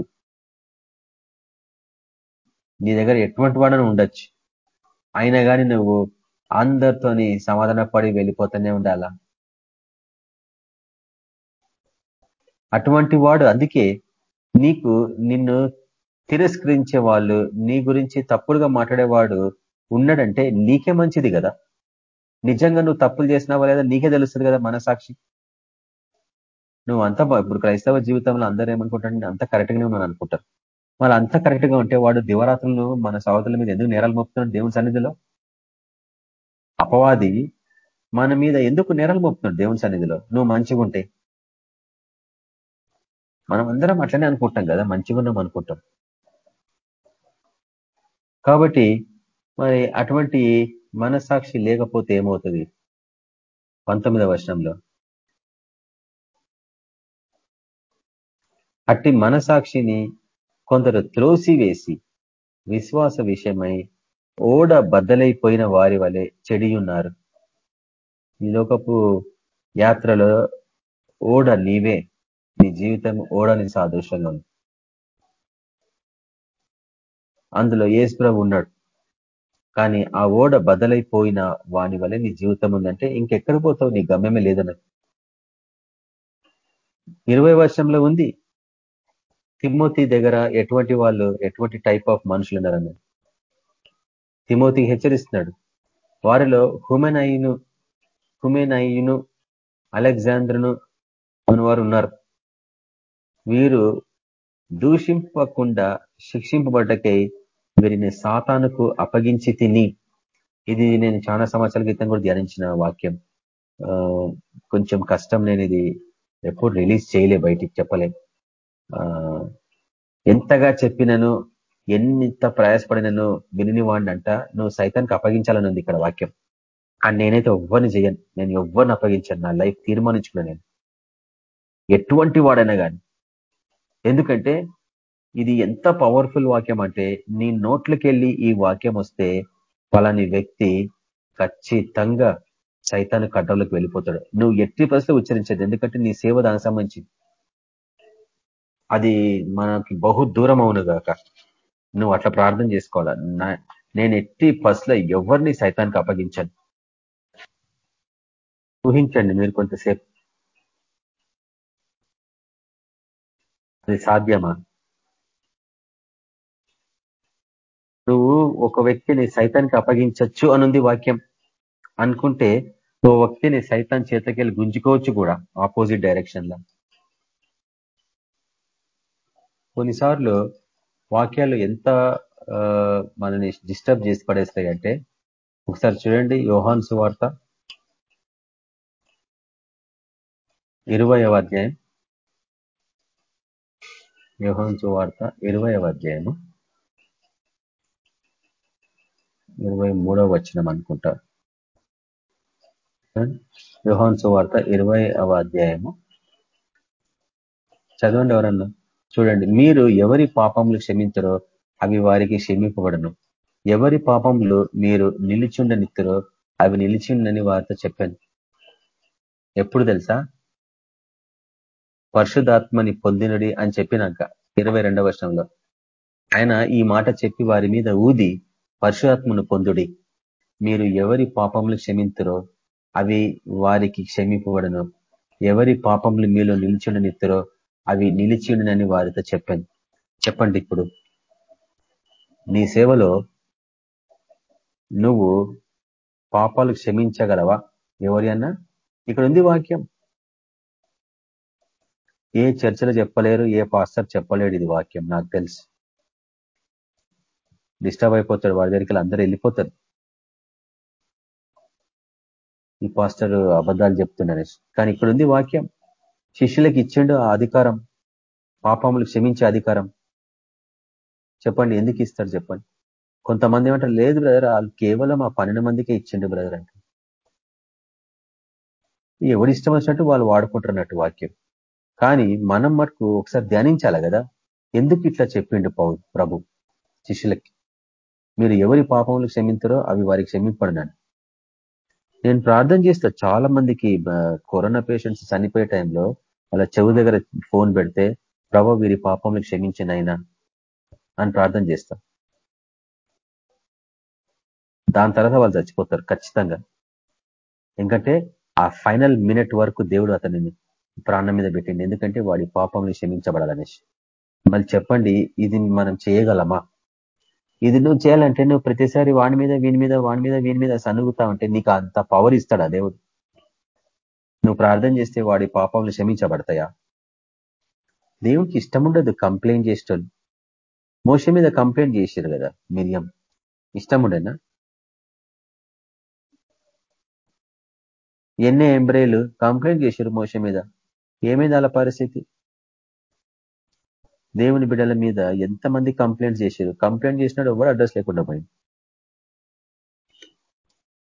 నీ దగ్గర ఎటువంటి వాడని ఉండొచ్చు. అయినా కానీ నువ్వు అందరితోని సమాధాన పడి వెళ్ళిపోతూనే ఉండాలా? అటువంటి వాడు అందుకే నీకు నిన్ను తిరస్కరించే వాళ్ళు నీ గురించి తప్పుడుగా మాట్లాడేవాడు ఉన్నాడంటే నీకే మంచిది కదా? నిజంగా నువ్వు తప్పులు చేసినావా లేదా నీకే తెలుస్తుంది కదా మనసాక్షి నువ్వు అంతా ఇప్పుడు క్రైస్తవ జీవితంలో అందరూ ఏమనుకుంటారు? అంత కరెక్ట్గానే ఉన్నాను అనుకుంటారు. వాళ్ళు అంత కరెక్ట్గా ఉంటే వాడు దివరాత్రులు మన సహోదరుల మీద ఎందుకు నేరాలు మోపుతున్నాడు దేవుని సన్నిధిలో? అపవాది మన మీద ఎందుకు నేరాలు మోపుతున్నాడు దేవుని సన్నిధిలో? నువ్వు మంచిగా ఉంటే. మనం అందరం అట్లనే అనుకుంటాం కదా మంచిగా ఉన్నాం అనుకుంటాం. కాబట్టి మరి అటువంటి మనసాక్షి లేకపోతే ఏమవుతుంది? పంతొమ్మిదవ వర్షంలో అట్టి మనసాక్షిని కొందరు త్రోసివేసి విశ్వాస విషయమై ఓడ బద్దలైపోయిన వారి వలె చెడియున్నారు. ఈ లోకపు యాత్రలో ఓడ నీవే. నీ జీవితం ఓడని సాదృశ్యంలో ఉంది. అందులో ఏసుప్రభు ఉన్నాడు. కానీ ఆ ఓడ బదలైపోయిన వాని వల్ల నీ జీవితం ఉందంటే ఇంకెక్కడ పోతావు? నీ గమ్యమే లేదన్న ఇరవై వర్షంలో ఉంది. తిమ్మోతి దగ్గర ఎటువంటి వాళ్ళు ఎటువంటి టైప్ ఆఫ్ మనుషులు ఉన్నారన్న తిమోతి హెచ్చరిస్తున్నాడు. వారిలో హుమెనయును హుమెనయును అలెగ్జాంద్రను వారు ఉన్నారు. వీరు దూషింపకుండా శిక్షింపబడ్డకై వీరిని సాతానుకు అప్పగించి తిని ఇది నేను చాలా సంవత్సరాల క్రితం కూడా ధ్యానించిన వాక్యం. కొంచెం కష్టం నేను ఇది ఎప్పుడు రిలీజ్ చేయలే బయటికి చెప్పలే. ఎంతగా చెప్పినను ఎంత ప్రయాసపడినను విని వాడినంట నువ్వు సైతానికి అప్పగించాలని ఉంది ఇక్కడ వాక్యం. కానీ నేనైతే ఎవ్వరిని చేయను. నేను ఎవ్వరిని అప్పగించాను. నా లైఫ్ తీర్మానించుకున్నాను నేను. ఎటువంటి వాడైనా కానీ ఎందుకంటే ఇది ఎంత పవర్ఫుల్ వాక్యం అంటే నీ నోట్లకెళ్ళి ఈ వాక్యం వస్తే పలాని వ్యక్తి ఖచ్చితంగా సైతాన్ని కట్టంలోకి వెళ్ళిపోతాడు. నువ్వు ఎట్టి పరిస్థితి ఉచ్చరించదు ఎందుకంటే నీ సేవ దానికి సంబంధించి అది మనకి బహు దూరం అవును గాక. నువ్వు అట్లా ప్రార్థన చేసుకోవాలా? నేను ఎట్టి పసులో ఎవరిని సైతానికి అప్పగించాను. ఊహించండి మీరు కొంతసేపు. అది సాధ్యమా? నువ్వు ఒక వ్యక్తిని సైతానికి అప్పగించచ్చు అనుంది వాక్యం. అనుకుంటే ఓ వ్యక్తిని సైతాన్ చేతకెళ్ళి గుంజుకోవచ్చు కూడా ఆపోజిట్ డైరెక్షన్లో. కొన్నిసార్లు వాక్యాలు ఎంత మనని డిస్టర్బ్ చేసి పడేస్తాయి అంటే ఒకసారి చూడండి యోహాన్ సువార్త. ఇరవయవ అధ్యాయం. యోహాన్ సువార్త ఇరవయవ అధ్యాయము. ఇరవై మూడవ వచనం అనుకుంటా. యోహాన్ సువార్త ఇరవై అధ్యాయము. చదవండి ఎవరన్నా? చూడండి మీరు ఎవరి పాపములు క్షమించరో అవి వారికి క్షమింపబడను. ఎవరి పాపములు మీరు నిలిచిండనిత్తరో అవి నిలిచిండని వారితో చెప్పాను. ఎప్పుడు తెలుసా? పరిశుధాత్మని పొందినడి అని చెప్పినాక ఇరవై రెండవ వర్షంలో ఆయన ఈ మాట చెప్పి వారి మీద ఊది పరశురాత్మను పొందుడి. మీరు ఎవరి పాపములు క్షమింతురో అవి వారికి క్షమింపబడను. ఎవరి పాపములు మీలో నిలిచిండనిత్తరో అవి నిలిచిండనని వారితో చెప్పాను చెప్పండి ఇప్పుడు. నీ సేవలో నువ్వు పాపాలు క్షమించగలవా? ఎవరి అన్నా? ఇక్కడ ఉంది వాక్యం. ఏ చర్చలు చెప్పలేరు ఏ పాస్టర్ చెప్పలేడు ఇది వాక్యం నాకు తెలుసు. డిస్టర్బ్ అయిపోతాడు వాడి దగ్గరికి అందరూ వెళ్ళిపోతారు. ఈ పాస్టర్ అబద్ధాలు చెప్తున్నాడు కానీ ఇక్కడ ఉంది వాక్యం. శిష్యులకు ఇచ్చిండు ఆ అధికారం. పాపములు క్షమించే అధికారం. చెప్పండి ఎందుకు ఇస్తారు చెప్పండి? కొంతమంది ఏమంటారు లేదు బ్రదర్ వాళ్ళు కేవలం ఆ పన్నెండు మందికే ఇచ్చిండు బ్రదర్ అంటే. ఎవరి ఇష్టం వచ్చినట్టు వాళ్ళు వాడుకుంటున్నట్టు వాక్యం. కానీ మనం మటుకు ఒకసారి ధ్యానించాలి కదా? ఎందుకు ఇట్లా చెప్పిండు పౌ ప్రభు శిష్యులకి? మీరు ఎవరి పాపములు క్షమించారో అవి వారికి క్షమింపడినాను నేను ప్రార్థన చేస్తా. చాలా మందికి కరోనా పేషెంట్స్ చనిపోయే టైంలో వాళ్ళ చెవు దగ్గర ఫోన్ పెడితే ప్రభు వీరి పాపములు క్షమించినైనా అని ప్రార్థన చేస్తా. దాని తర్వాత వాళ్ళు చచ్చిపోతారు ఖచ్చితంగా. ఎందుకంటే ఆ ఫైనల్ మినిట్ వరకు దేవుడు అతనిని ప్రాణం మీద పెట్టింది ఎందుకంటే వాడి పాపంని క్షమించబడాలనేసి. మళ్ళీ చెప్పండి ఇది మనం చేయగలమా? ఇది నువ్వు చేయాలంటే నువ్వు ప్రతిసారి వాడి మీద వీని మీద వాడి మీద వీని మీద సనుగుతా ఉంటే నీకు అంత పవర్ ఇస్తాడా దేవుడు? నువ్వు ప్రార్థన చేస్తే వాడి పాపములు క్షమించబడతాయా? దేవుడికి ఇష్టం ఉండదు కంప్లైంట్ చేసేటోళ్ళు. మోస మీద కంప్లైంట్ చేశారు కదా మిరియం. ఇష్టం ఉండేనా? ఎన్నే ఎంబ్రేలు కంప్లైంట్ చేశారు మోస మీద. ఏమైంది అలా పరిస్థితి? దేవుని బిడ్డల మీద ఎంతమంది కంప్లైంట్ చేశారు? కంప్లైంట్ చేసినాడు ఎవరు అడ్రస్ లేకుండా పోయింది.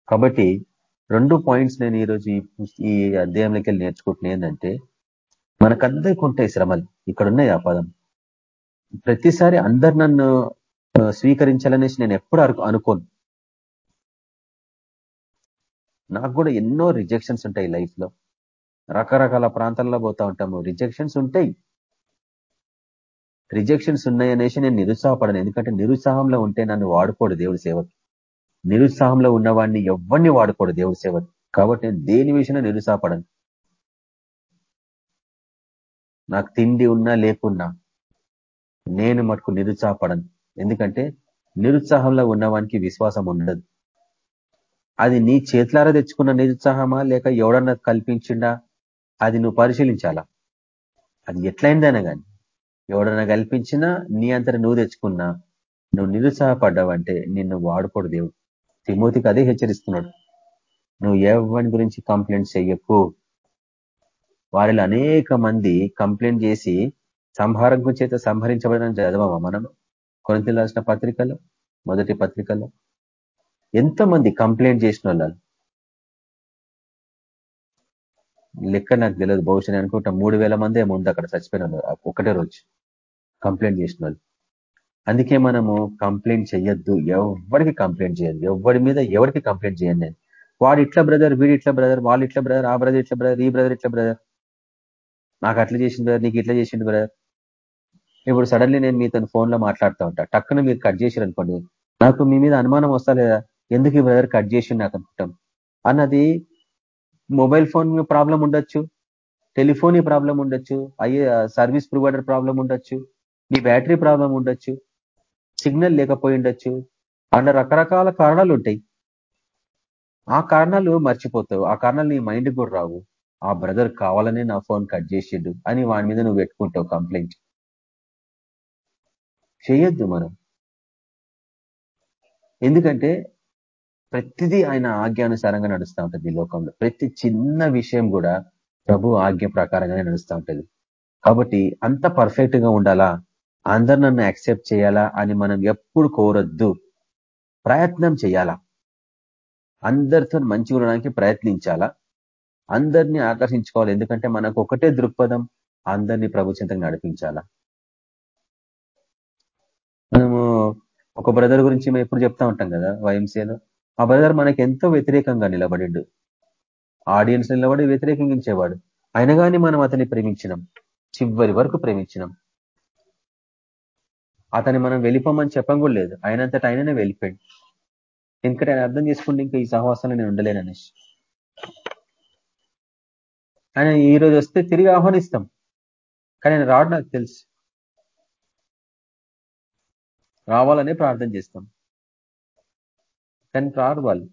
కాబట్టి రెండు పాయింట్స్ నేను ఈరోజు ఈ అధ్యాయంలోకి వెళ్ళి నేర్చుకుంటున్నా ఏంటంటే మనకందరికి ఉంటాయి శ్రమలు. ఇక్కడ ఉన్నాయి ఆ పదం. ప్రతిసారి అందరు నన్ను స్వీకరించాలనేసి నేను ఎప్పుడు అనుకోను. నాకు కూడా ఎన్నో రిజెక్షన్స్ ఉంటాయి లైఫ్లో. రకరకాల ప్రాంతాల్లో పోతా ఉంటాము. రిజెక్షన్స్ ఉంటాయి. రిజెక్షన్స్ ఉన్నాయనేసి నేను నిరుత్సాహపడను. ఎందుకంటే నిరుత్సాహంలో ఉంటే నన్ను వాడుకోడు దేవుడి సేవకి. నిరుత్సాహంలో ఉన్నవాడిని ఎవరిని వాడుకోడు దేవుడి సేవకి. కాబట్టి నేను దేని విషయంలో నిరుత్సాహపడను. నాకు తిండి ఉన్నా లేకున్నా నేను మటుకు నిరుత్సాహపడను. ఎందుకంటే నిరుత్సాహంలో ఉన్నవానికి విశ్వాసం ఉండదు. అది నీ చేతులారా తెచ్చుకున్న నిరుత్సాహమా లేక ఎవడన్నా కల్పించిండా? అది నువ్వు పరిశీలించాలా? అది ఎట్లయిందైనా కానీ ఎవడన్నా కల్పించినా నీ అంతట నువ్వు తెచ్చుకున్నా నువ్వు నిరుత్సాహపడ్డావంటే నిన్ను వాడుకోడు దేవుడు. తిమోతికి అదే హెచ్చరిస్తున్నాడు. నువ్వు ఎవరి గురించి కంప్లైంట్ చెయ్యకు? వారిలో అనేక మంది కంప్లైంట్ చేసి సంహారం చేత సంహరించబడిన చదవమా మనం కొనంతి రాసిన పత్రికలో మొదటి పత్రికలో. ఎంతమంది కంప్లైంట్ చేసిన వాళ్ళు లెక్క నాకు తెలియదు. బహుశా అనుకుంటా మూడు వేల మంది ఏమో ఉంది అక్కడ చచ్చిపోయిన ఒకటే రోజు కంప్లైంట్ చేసిన వాళ్ళు. అందుకే మనము కంప్లైంట్ చేయొద్దు ఎవరికి కంప్లైంట్ చేయదు ఎవరి మీద ఎవరికి కంప్లైంట్ చేయండి నేను? వాడు ఇట్లా బ్రదర్ వీడు ఇట్లా బ్రదర్ వాళ్ళు ఇట్లా బ్రదర్ ఆ బ్రదర్ ఇట్లా బ్రదర్ ఈ బ్రదర్ ఇట్లా బ్రదర్. నాకు అట్లా చేసింది బ్రదర్ నీకు ఇట్లా చేసింది బ్రదర్. ఇప్పుడు సడన్లీ నేను మీతో ఫోన్లో మాట్లాడుతూ ఉంటా. టక్కున మీరు కట్ చేసారు అనుకోండి నాకు మీ మీద అనుమానం వస్తా లేదా ఎందుకు ఈ బ్రదర్ కట్ చేసి నాకు అనుకుంటాం? అన్నది మొబైల్ ఫోన్ ప్రాబ్లం ఉండొచ్చు టెలిఫోన్ ప్రాబ్లం ఉండొచ్చు అయ్యే సర్వీస్ ప్రొవైడర్ ప్రాబ్లం ఉండొచ్చు నీ బ్యాటరీ ప్రాబ్లం ఉండొచ్చు సిగ్నల్ లేకపోయి ఉండొచ్చు అన్న రకరకాల కారణాలు ఉంటాయి. ఆ కారణాలు మర్చిపోతావు ఆ కారణాలు నీ మైండ్ కూడా రావు. ఆ బ్రదర్ కావాలనే నా ఫోన్ కట్ చేసిండు అని వాడి మీద నువ్వు పెట్టుకుంటావు కంప్లైంట్. చేయొద్దు మనం. ఎందుకంటే ప్రతిదీ ఆయన ఆజ్ఞానుసారంగా నడుస్తూ ఉంటుంది ఈ లోకంలో. ప్రతి చిన్న విషయం కూడా ప్రభు ఆజ్ఞ ప్రకారంగానే నడుస్తూ ఉంటుంది. కాబట్టి అంత పర్ఫెక్ట్గా ఉండాలా? అందరు నన్ను యాక్సెప్ట్ చేయాలా అని మనం ఎప్పుడు కోరొద్దు. ప్రయత్నం చేయాలా? అందరితో మంచిగా ఉండడానికి ప్రయత్నించాలా? అందరినీ ఆకర్షించుకోవాలి. ఎందుకంటే మనకు ఒకటే దృక్పథం అందరినీ ప్రభుత్వంతో నడిపించాలా? మనము ఒక బ్రదర్ గురించి మేము ఎప్పుడు చెప్తా ఉంటాం కదా వైఎంసీలో ఆ బ్రదర్ మనకి ఎంతో వ్యతిరేకంగా నిలబడిండు. ఆడియన్స్ నిలబడి వ్యతిరేకించేవాడు అయినా కానీ మనం అతన్ని ప్రేమించినాం. చివరి వరకు ప్రేమించినాం. అతన్ని మనం వెళ్ళిపోమని చెప్పం కూడా లేదు. అయినంతట ఆయననే వెళ్ళిపోయాడు. ఎందుకంటే ఆయన అర్థం చేసుకుంటే ఇంకా ఈ సహవాసంలో నేను ఉండలేననేసి ఆయన ఈ రోజు వస్తే తిరిగి ఆహ్వానిస్తాం. కానీ ఆయన రాడు నాకు తెలుసు. రావాలనే ప్రార్థన చేస్తాం. కానీ రారు వాళ్ళు.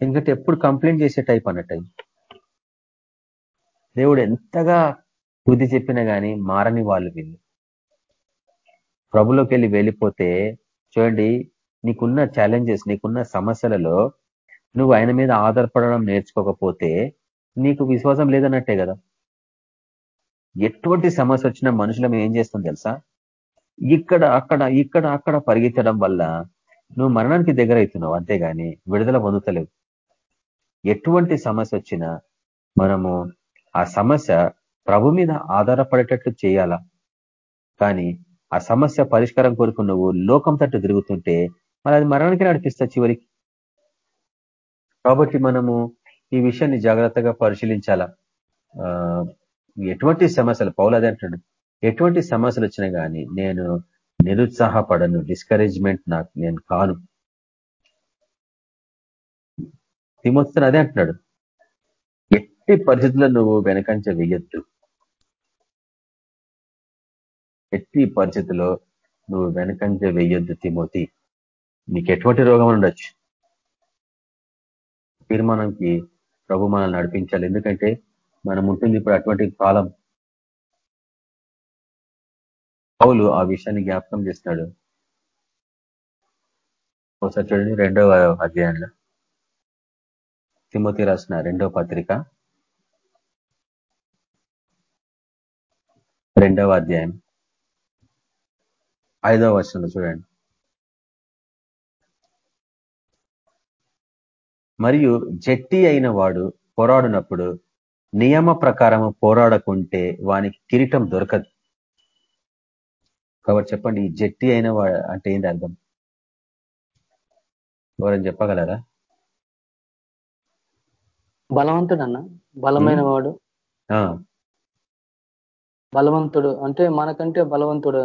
ఎందుకంటే ఎప్పుడు కంప్లైంట్ చేసే టైప్ అన్నట్టు దేవుడు ఎంతగా బుద్ధి చెప్పినా కానీ మారని వాళ్ళు వీళ్ళు. ప్రభులోకి వెళ్ళి వెళ్ళిపోతే చూడండి నీకున్న ఛాలెంజెస్ నీకున్న సమస్యలలో నువ్వు ఆయన మీద ఆధారపడడం నేర్చుకోకపోతే నీకు విశ్వాసం లేదన్నట్టే కదా. ఎటువంటి సమస్య వచ్చినా మనుషులం ఏం చేస్తాం తెలుసా? ఇక్కడ అక్కడ ఇక్కడ అక్కడ పరిగెత్తడం వల్ల నువ్వు మరణానికి దగ్గర అవుతున్నావు అంతేగాని విడుదల పొందుతలేవు. ఎటువంటి సమస్య వచ్చినా మనము ఆ సమస్య ప్రభు మీద ఆధారపడేటట్లు చేయాలా? కానీ ఆ సమస్య పరిష్కారం కొరకు నువ్వు లోకం తట్టు తిరుగుతుంటే మరి అది మరణానికి నడిపిస్తా చివరికి. కాబట్టి మనము ఈ విషయాన్ని జాగ్రత్తగా పరిశీలించాలా? ఎటువంటి సమస్యలు? పౌలు అంటాడు ఎటువంటి సమస్యలు వచ్చినా కానీ నేను నిరుత్సాహపడను. డిస్కరేజ్మెంట్ నాకు నేను కాను. తిమొత్తను అదే అంటున్నాడు. ఎట్టి పరిస్థితుల్లో నువ్వు వెనకంచ వేయొద్దు ఎట్టి పరిస్థితుల్లో నువ్వు వెనకంచ వేయొద్దు తిమోతి. నీకు ఎటువంటి రోగం ఉండొచ్చు. తీర్మానంకి ప్రభు మనల్ని నడిపించాలి. ఎందుకంటే మనం ఉంటుంది ఇప్పుడు అటువంటి కాలం. పౌలు ఆ విషయాన్ని జ్ఞాపకం చేస్తున్నాడు. ఒకసారి చూడండి రెండవ అధ్యాయంలో. తిమ్మతి రాసిన రెండవ పత్రిక. రెండవ అధ్యాయం. ఐదవ వర్షంలో చూడండి. మరియు జట్టి అయిన వాడు పోరాడినప్పుడు నియమ ప్రకారము పోరాడకుంటే వానికి కిరీటం దొరకదు. కాబట్టి చెప్పండి ఈ జట్టి అయిన వాడు అంటే ఏంటి అర్థం? ఎవరైనా చెప్పగలరా? బలవంతుడు అన్న బలమైన వాడు? బలవంతుడు అంటే మనకంటే బలవంతుడు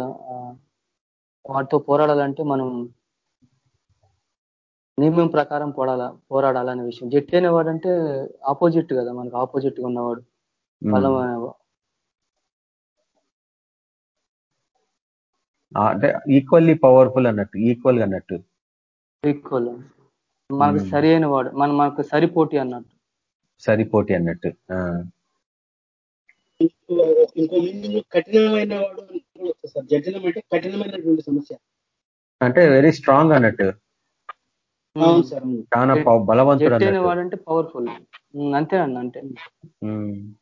వాటితో పోరాడాలంటే మనం నియమం ప్రకారం పోరాడాల పోరాడాలనే విషయం. జట్టి అనేవాడు అంటే ఆపోజిట్ కదా మనకు ఆపోజిట్గా ఉన్నవాడు బలమైన అంటే ఈక్వల్లీ పవర్ఫుల్ అన్నట్టు ఈక్వల్గా అన్నట్టు. ఈక్వల్ మనకు సరి అయిన వాడు మన మనకు సరిపోటీ అన్నట్టు. సరిపోటీ అన్నట్టు ఇంకో కఠినమైన వాడు కఠినమైనటువంటి సమస్య. అంటే వెరీ స్ట్రాంగ్ అన్నట్టు. చాలా బలవంతుడు వాడంటే పవర్ఫుల్ అంతే. అన్న అంటే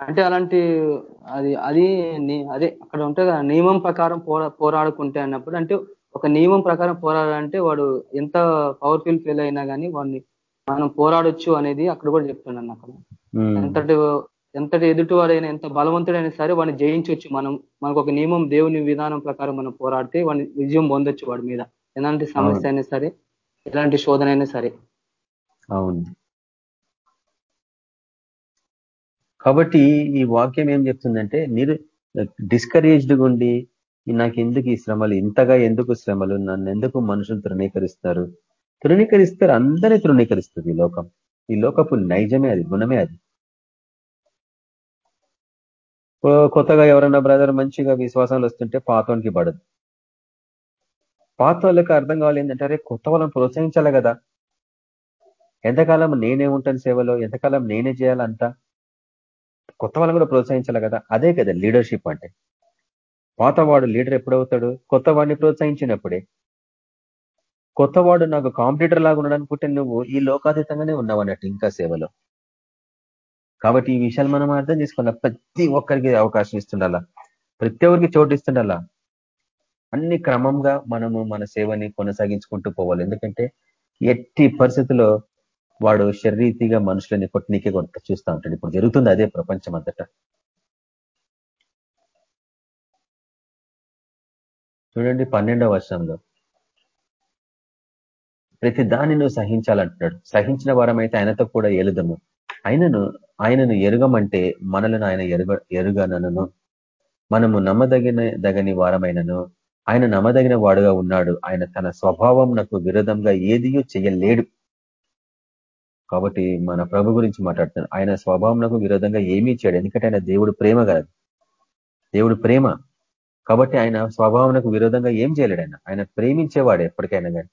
అంటే అలాంటి అది అది అదే అక్కడ ఉంటే కదా నియమం ప్రకారం పోరాడుకుంటే అన్నప్పుడు అంటే ఒక నియమం ప్రకారం పోరాడాలంటే వాడు ఎంత పవర్ఫుల్ ఫీల్ అయినా కానీ వాడిని మనం పోరాడొచ్చు అనేది అక్కడ కూడా చెప్తున్నాను అక్కడ. ఎంతటి ఎంతటి ఎదుటివాడైనా ఎంత బలవంతుడైనా సరే వాడిని జయించవచ్చు మనం మనకు ఒక నియమం దేవుని విధానం ప్రకారం మనం పోరాడితే వాడిని విజయం పొందొచ్చు వాడి మీద. ఎలాంటి సమస్య అయినా సరే. ఎలాంటి శోధన అయినా సరే. అవును. కాబట్టి ఈ వాక్యం ఏం చెప్తుందంటే మీరు డిస్కరేజ్డ్ ఉండి నాకు ఎందుకు ఈ శ్రమలు? ఇంతగా ఎందుకు శ్రమలు? నన్ను ఎందుకు మనుషులు తృణీకరిస్తారు? తృణీకరిస్తారు అందరినీ తృణీకరిస్తుంది ఈ లోకం. ఈ లోకపు నైజమే అది గుణమే అది. కొత్తగా ఎవరన్నా బ్రదర్ మంచిగా విశ్వాసాలు వస్తుంటే పాతోనికి పడదు. పాత వాళ్ళకి అర్థం కావాలి ఏంటంటే అరే కొత్త వాళ్ళని ప్రోత్సహించాలి కదా. ఎంతకాలం నేనే ఉంటాను సేవలో ఎంతకాలం నేనే చేయాలంట కొత్త వాళ్ళని కూడా ప్రోత్సహించాలి కదా. అదే కదా లీడర్షిప్ అంటే. పాతవాడు లీడర్ ఎప్పుడవుతాడు కొత్త వాడిని ప్రోత్సహించినప్పుడే. కొత్తవాడు నాకు కాంపిటీటర్ లాగా ఉన్నాడనుకుంటే నువ్వు ఈ లోకాతీతంగానే ఉన్నావు అన్నట్టు ఇంకా సేవలో. కాబట్టి ఈ విషయాలు మనం అర్థం చేసుకోవాలి ప్రతి ఒక్కరికి అవకాశం ఇస్తుండాలా. ప్రతి ఒక్కరికి చోటు ఇస్తుండాలా. అన్ని క్రమంగా మనము మన సేవని కొనసాగించుకుంటూ పోవాలి. ఎందుకంటే ఎట్టి పరిస్థితుల్లో వాడు శరీరీతిగా మనుషులని కొట్టినీకే కొంత చూస్తూ ఉంటాడు. ఇప్పుడు జరుగుతుంది అదే ప్రపంచం అంతటా. చూడండి పన్నెండవ వర్షంలో ప్రతి దాన్ని నువ్వు సహించాలంటున్నాడు. సహించిన వారమైతే ఆయనతో కూడా ఎలుదము ఆయనను ఆయనను ఎరుగమంటే మనలను ఆయన ఎరుగ ఎరుగనను. మనము నమ్మదగిన దగని వారమైనను. ఆయన నమ్మదగిన వాడుగా ఉన్నాడు. ఆయన తన స్వభావం నాకు విరోధంగా ఏదియో చేయలేడు కాబట్టి మన ప్రభు గురించి మాట్లాడుతున్నాడు ఆయన స్వభావంకు విరోధంగా ఏమీ చేయడు. ఎందుకంటే ఆయన దేవుడు ప్రేమ కలదు దేవుడు ప్రేమ. కాబట్టి ఆయన స్వభావంకు విరోధంగా ఏం చేయలేడు ఆయన. ఆయన ప్రేమించేవాడు ఎప్పటికైనా కానీ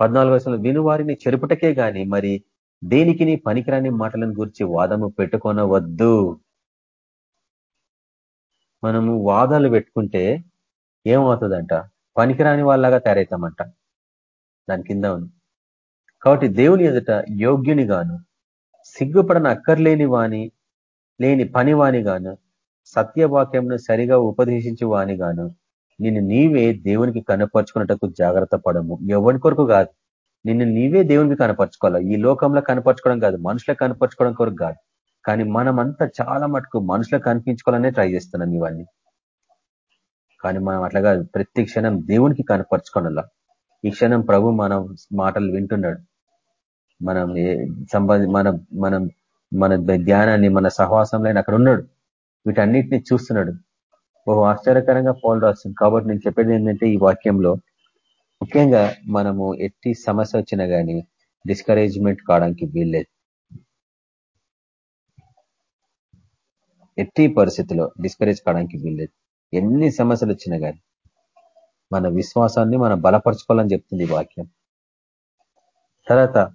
పద్నాలుగు వర్షాలు వినువారిని చెరుపుటకే గాని మరి దేనికి పనికిరాని మాటలను గురించి వాదము పెట్టుకొనవద్దు. మనము వాదాలు పెట్టుకుంటే ఏమవుతుందంట? పనికిరాని వాళ్ళగా తయారవుతామంట. దాని కింద ఉంది. కాబట్టి దేవుని ఎదుట యోగ్యుని గాను సిగ్గుపడన అక్కర్లేని వాని లేని పనివానిగాను సత్యవాక్యంను సరిగా ఉపదేశించి వాణి గాను నిన్ను నీవే దేవునికి కనపరుచుకున్నటకు జాగ్రత్త పడము. ఎవరి కొరకు కాదు. నిన్ను నీవే దేవునికి కనపరచుకోవాలి? ఈ లోకంలో కనపరచుకోవడం కాదు. మనుషులకు కనపరచుకోవడం కొరకు కాదు. కానీ మనమంతా చాలా మటుకు మనుషులకు కనిపించుకోవాలనే ట్రై చేస్తున్నాం ఇవన్నీ. కానీ మనం అట్లాగా ప్రతి క్షణం దేవునికి కనపరచుకోనలా ఈ క్షణం ప్రభు మన మాటలు వింటున్నాడు. మనం సంబంధి మన మనం మన ధ్యానాన్ని మన సహవాసంలో అక్కడ ఉన్నాడు. వీటన్నిటిని చూస్తున్నాడు. ఓ ఆశ్చర్యకరంగా పౌలు రాస్తుంది కాబట్టి నేను చెప్పేది ఏంటంటే ఈ వాక్యంలో ముఖ్యంగా మనము ఎట్టి సమస్య వచ్చినా కానీ డిస్కరేజ్మెంట్ కావడానికి వీల్లేదు. ఎట్టి పరిస్థితిలో డిస్కరేజ్ కావడానికి వీల్లేదు. ఎన్ని సమస్యలు వచ్చినా కానీ మన విశ్వాసాన్ని మనం బలపరచుకోవాలని చెప్తుంది వాక్యం. తర్వాత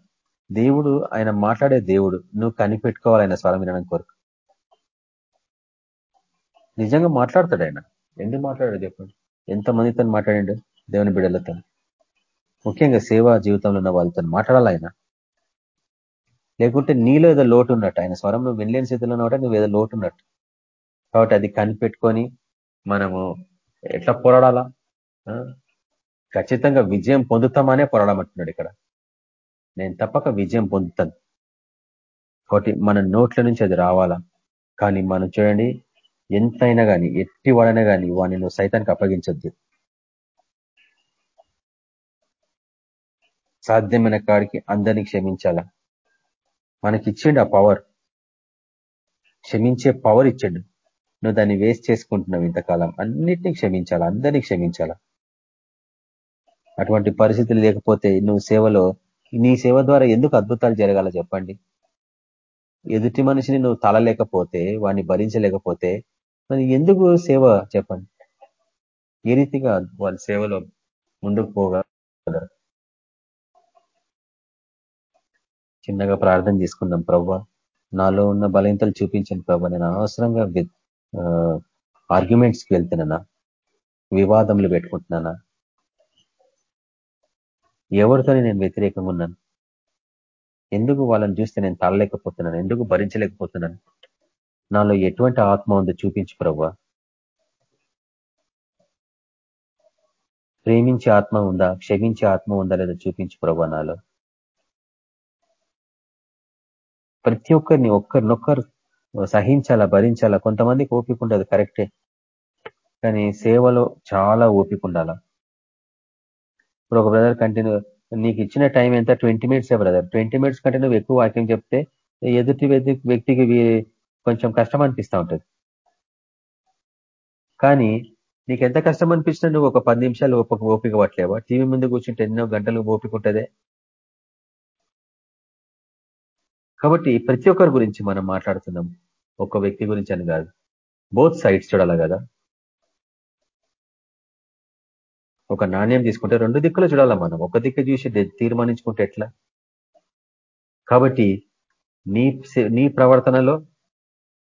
దేవుడు ఆయన మాట్లాడే దేవుడు నువ్వు కనిపెట్టుకోవాలి ఆయన స్వరం వినడం కొరకు. నిజంగా మాట్లాడతాడు ఆయన. ఎందుకు మాట్లాడాడు చెప్పండి. తను మాట్లాడిండు? దేవుని బిడ్డలతో ముఖ్యంగా సేవా జీవితంలో ఉన్న వాళ్ళతో మాట్లాడాలి ఆయన? లేకుంటే నీలో ఏదో లోటు ఉన్నట్టు ఆయన స్వరం నువ్వు వినలేని స్థితిలో ఉన్నట్టు నువ్వు ఏదో లోటు ఉన్నట్టు. కాబట్టి అది కనిపెట్టుకొని మనము ఎట్లా పోరాడాలా? ఖచ్చితంగా విజయం పొందుతామనే పోరాడమంటున్నాడు ఇక్కడ. నేను తప్పక విజయం పొందుతాను. కాబట్టి మన నోట్ల నుంచి అది రావాలా? కానీ మనం చూడండి ఎంతైనా కానీ ఎట్టి వాడైనా కానీ వాడిని నువ్వు సైతానికి అప్పగించొద్దు. సాధ్యమైన కాడికి అందరినీ క్షమించాలా? మనకిచ్చిండు ఆ పవర్ క్షమించే పవర్ ఇచ్చాడు. నువ్వు దాన్ని వేస్ట్ చేసుకుంటున్నావు ఇంతకాలం. అన్నిటినీ క్షమించాలా అందరినీ క్షమించాలా. అటువంటి పరిస్థితులు లేకపోతే నువ్వు సేవలో నీ సేవ ద్వారా ఎందుకు అద్భుతాలు జరగాల చెప్పండి. ఎదుటి మనిషిని నువ్వు తలలేకపోతే వాడిని భరించలేకపోతే మరి ఎందుకు సేవ చెప్పండి? ఏ రీతిగా వాళ్ళ సేవలో ముందుకు పోగలరు చిన్నగా ప్రార్థన చేసుకుందాం ప్రవ్వ. నాలో ఉన్న బలహీనతలు చూపించండి ప్రభా నేను అనవసరంగా ఆర్గ్యుమెంట్స్కి వెళ్తున్నానా? వివాదములు పెట్టుకుంటున్నానా? ఎవరితోనే నేను వ్యతిరేకంగా ఉన్నాను? ఎందుకు వాళ్ళని చూస్తే నేను తాళలేకపోతున్నాను ఎందుకు భరించలేకపోతున్నాను? నాలో ఎటువంటి ఆత్మ ఉందో చూపించు ప్రవ్వా. ప్రేమించే ఆత్మ ఉందా? క్షమించే ఆత్మ ఉందా లేదా చూపించు ప్రభా నాలో. ప్రతి ఒక్కరిని ఒక్కరినొక్కరు సహించాలా భరించాలా? కొంతమందికి ఓపిక ఉండదు కరెక్టే. కానీ సేవలో చాలా ఓపిక ఉండాలా? ఇప్పుడు ఒక బ్రదర్ కంటిన్యూ నీకు ఇచ్చిన టైం ఎంత? ట్వంటీ మినిట్సే బ్రదర్. ట్వంటీ మినిట్స్ కంటే నువ్వు ఎక్కువ వాక్యం చెప్తే ఎదుటి వ్యక్తికి కొంచెం కష్టం అనిపిస్తూ ఉంటుంది. కానీ నీకు ఎంత కష్టం అనిపించినా నువ్వు ఒక పది నిమిషాలు ఓపిక ఓపిక పట్టలేవా? టీవీ ముందు కూర్చుంటే ఎన్నో గంటలు ఓపిక ఉంటుందే. కాబట్టి ప్రతి ఒక్కరి గురించి మనం మాట్లాడుతున్నాం. ఒక వ్యక్తి గురించి అని కాదు. బోత్ సైడ్స్ చూడాలి కదా? ఒక నాణ్యం తీసుకుంటే రెండు దిక్కులు చూడాలా మనం? ఒక దిక్కు చూసి తీర్మానించుకుంటే ఎట్లా? కాబట్టి నీ నీ ప్రవర్తనలో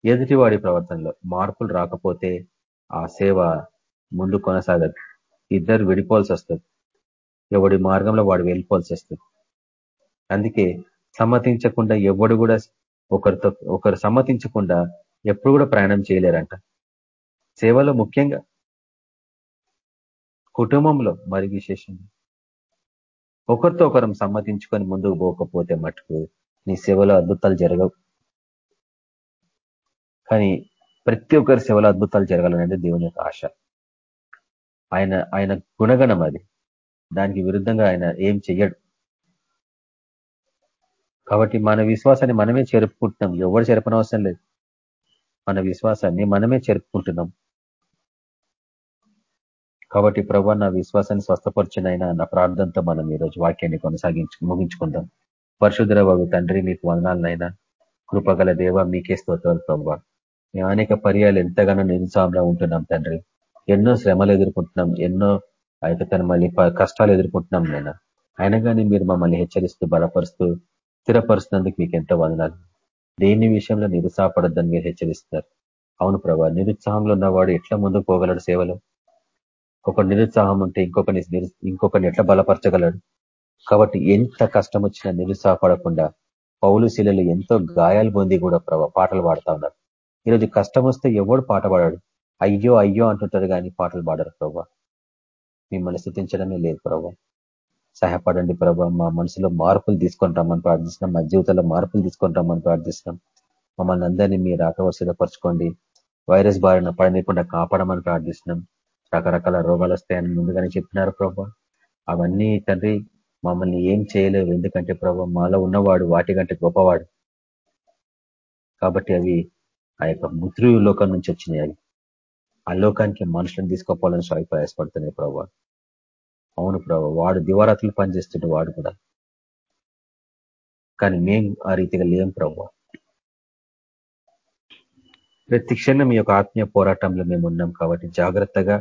ఎదుటివాడి ప్రవర్తనలో మార్పులు రాకపోతే ఆ సేవ ముందు కొనసాగదు. ఇద్దరు విడిపోవాల్సి వస్తుంది. ఎవడి మార్గంలో వాడు వెళ్ళిపోవాల్సి వస్తుంది. అందుకే సమ్మతించకుండా ఎవడు కూడా ఒకరితో ఒకరు సమ్మతించకుండా ఎప్పుడు కూడా ప్రయాణం చేయలేరంట. సేవలో ముఖ్యంగా కుటుంబంలో మరి విశేషంగా ఒకరితో ఒకరం సమ్మతించుకొని ముందుకు పోకపోతే మటుకు నీ సేవలో అద్భుతాలు జరగవు. కానీ ప్రతి ఒక్కరి సేవలో అద్భుతాలు జరగాలనేది దేవుని యొక్క ఆశ. ఆయన ఆయన గుణగణం అది. దానికి విరుద్ధంగా ఆయన ఏం చెయ్యడు. కాబట్టి మన విశ్వాసాన్ని మనమే చెరుపుకుంటున్నాం ఎవరు చెరపనవసరం లేదు. మన విశ్వాసాన్ని మనమే చెరుపుకుంటున్నాం కాబట్టి ప్రభా నా విశ్వాసాన్ని స్వస్థపరిచినైనా నా ప్రార్థనతో మనం ఈరోజు వాక్యాన్ని కొనసాగించు ముగించుకుందాం. పరశుధర బాబు తండ్రి మీకు వందనాలనైనా. కృపగల దేవ మీకే స్తోత్రాలు ప్రభా. మేము అనేక పర్యాలు ఎంతగానో నిరుత్సాహంలో ఉంటున్నాం తండ్రి. ఎన్నో శ్రమలు ఎదుర్కొంటున్నాం. ఎన్నో అయితే తన మళ్ళీ కష్టాలు ఎదుర్కొంటున్నాం నేను. అయినా కానీ మీరు మమ్మల్ని హెచ్చరిస్తూ బలపరుస్తూ స్థిరపరుస్తున్నందుకు మీకు ఎంతో వందనాలు. దేని విషయంలో నిరుత్సాహపడద్దని మీరు హెచ్చరిస్తున్నారు? అవును ప్రభా నిరుత్సాహంలో ఉన్నవాడు ఎట్లా ముందుకు పోగలడు సేవలో? ఒక నిరుత్సాహం ఉంటే ఇంకొకరిని ఇంకొకరిని ఎట్లా బలపరచగలడు? కాబట్టి ఎంత కష్టం వచ్చినా నిరుత్సాహపడకుండా పౌలు శిలలు ఎంతో గాయాలు పొంది కూడా ప్రభా పాటలు పాడుతా ఉన్నారు. ఈరోజు కష్టం వస్తే ఎవడు పాట పాడాడు? అయ్యో అయ్యో అంటుంటారు కానీ పాటలు పాడరు ప్రభా. మిమ్మల్ని స్థుతించడమే లేదు ప్రభా. సహాయపడండి ప్రభా. మా మనసులో మార్పులు తీసుకొని రమ్మని ప్రార్థిస్తున్నాం. మా జీవితంలో మార్పులు తీసుకొని రమ్మని ప్రార్థిస్తున్నాం. మమ్మల్ని అందరినీ మీరు ఆకవర్షపరచుకోండి వైరస్ బారిన పడనీయకుండా కాపాడమని ప్రార్థిస్తున్నాం. రకరకాల రోగాలు వస్తాయని ముందుగానే చెప్పినారు ప్రభా. అవన్నీ తండ్రి మమ్మల్ని ఏం చేయలేవు. ఎందుకంటే ప్రభా మాలో ఉన్నవాడు వాటికంటే గొప్పవాడు. కాబట్టి అవి ఆ యొక్క మృత్యు లోకం నుంచి వచ్చినాయి అవి. ఆ లోకానికి మనుషులను తీసుకోపోవాలని సాయి ప్రయాసపడుతున్నాయి ప్రభావ అవును ప్రభావ వాడు దివారాత్రులు పనిచేస్తుంటే వాడు కూడా. కానీ మేం ఆ రీతిగా లేం ప్రభు. ప్రతి క్షణం మీ యొక్క ఆత్మీయ పోరాటంలో మేము ఉన్నాం కాబట్టి జాగ్రత్తగా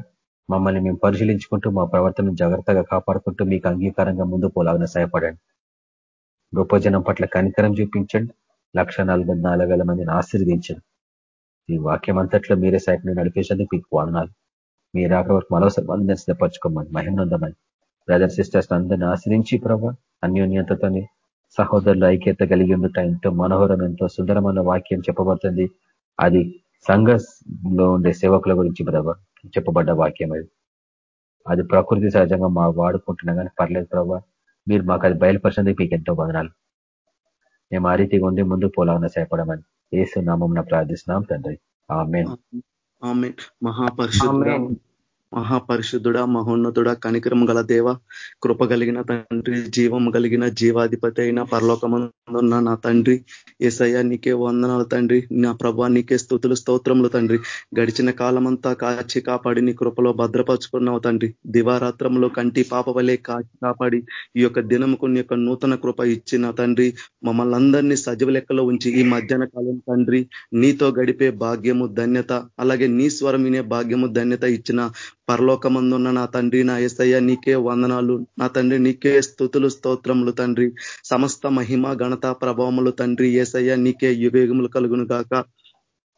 మమ్మల్ని మేము పరిశీలించుకుంటూ మా ప్రవర్తనను జాగ్రత్తగా కాపాడుకుంటూ మీకు అంగీకారంగా ముందు పోలాగిన సహాయపడండి. గొప్ప జనం పట్ల కనికరం చూపించండి. లక్ష మందిని ఆశీర్వదించండి. ఈ వాక్యం అంతట్లో మీరే సైకిల్ నడిపేసేందుకు మీకు వాదనాలు. మీరు ఆఖరి వరకు మరోసారి మందిని సిద్ధపరచుకోమని మహిమనుందమని బ్రదర్ సిస్టర్స్ అందరిని ఆశ్రయించి ప్రభా అన్యోన్యతతోని సహోదరుల ఐక్యత కలిగి ఉండట ఎంతో మనోహరం ఎంతో సుందరమైన వాక్యం చెప్పబడుతుంది. అది సంఘంలో ఉండే సేవకుల గురించి ప్రభా చెప్పబడ్డ వాక్యం అది. అది ప్రకృతి సహజంగా మా వాడుకుంటున్నా కానీ పర్లేదు ప్రభా. మీరు మాకు అది బయలుపరిచినందుకు మీకు ఎంతో వదనాలు. మేము ఆ రీతిగా ఉండి ముందు పోలాగా సేపడమని ఏసు నామం ప్రార్థిస్తున్నాం తండ్రి. ఆమె మహాపరిశుద్ధ మహాపరిశుద్ధుడ మహోన్నతుడ కనికరం గల దేవ కృప కలిగిన తండ్రి జీవం కలిగిన జీవాధిపతి అయిన పరలోకమందున్న నా తండ్రి ఏసయ్య నీకే వందనాలు తండ్రి. నా ప్రభా నీకే స్థుతులు స్తోత్రములు తండ్రి. గడిచిన కాలమంతా కాచి కాపాడి నీ కృపలో భద్రపరుచుకున్నావు తండ్రి. దివారాత్రంలో కంటి పాప కాచి కాపాడి ఈ యొక్క దినముకు నీ యొక్క నూతన కృప ఇచ్చిన తండ్రి. మమ్మల్ని అందరినీ సజీవ లెక్కలో ఉంచి ఈ మధ్యాహ్న కాలం తండ్రి నీతో గడిపే భాగ్యము ధన్యత అలాగే నీ స్వరం వినే భాగ్యము ధన్యత ఇచ్చిన పరలోకమందున్న నా తండ్రి నా ఏసయ్య నీకే వందనాలు. నా తండ్రి నీకే స్థుతులు స్తోత్రములు తండ్రి. సమస్త మహిమ ఘనత ప్రభావములు తండ్రి ఏసయ్య నీకే యువేగములు కలుగును గాక.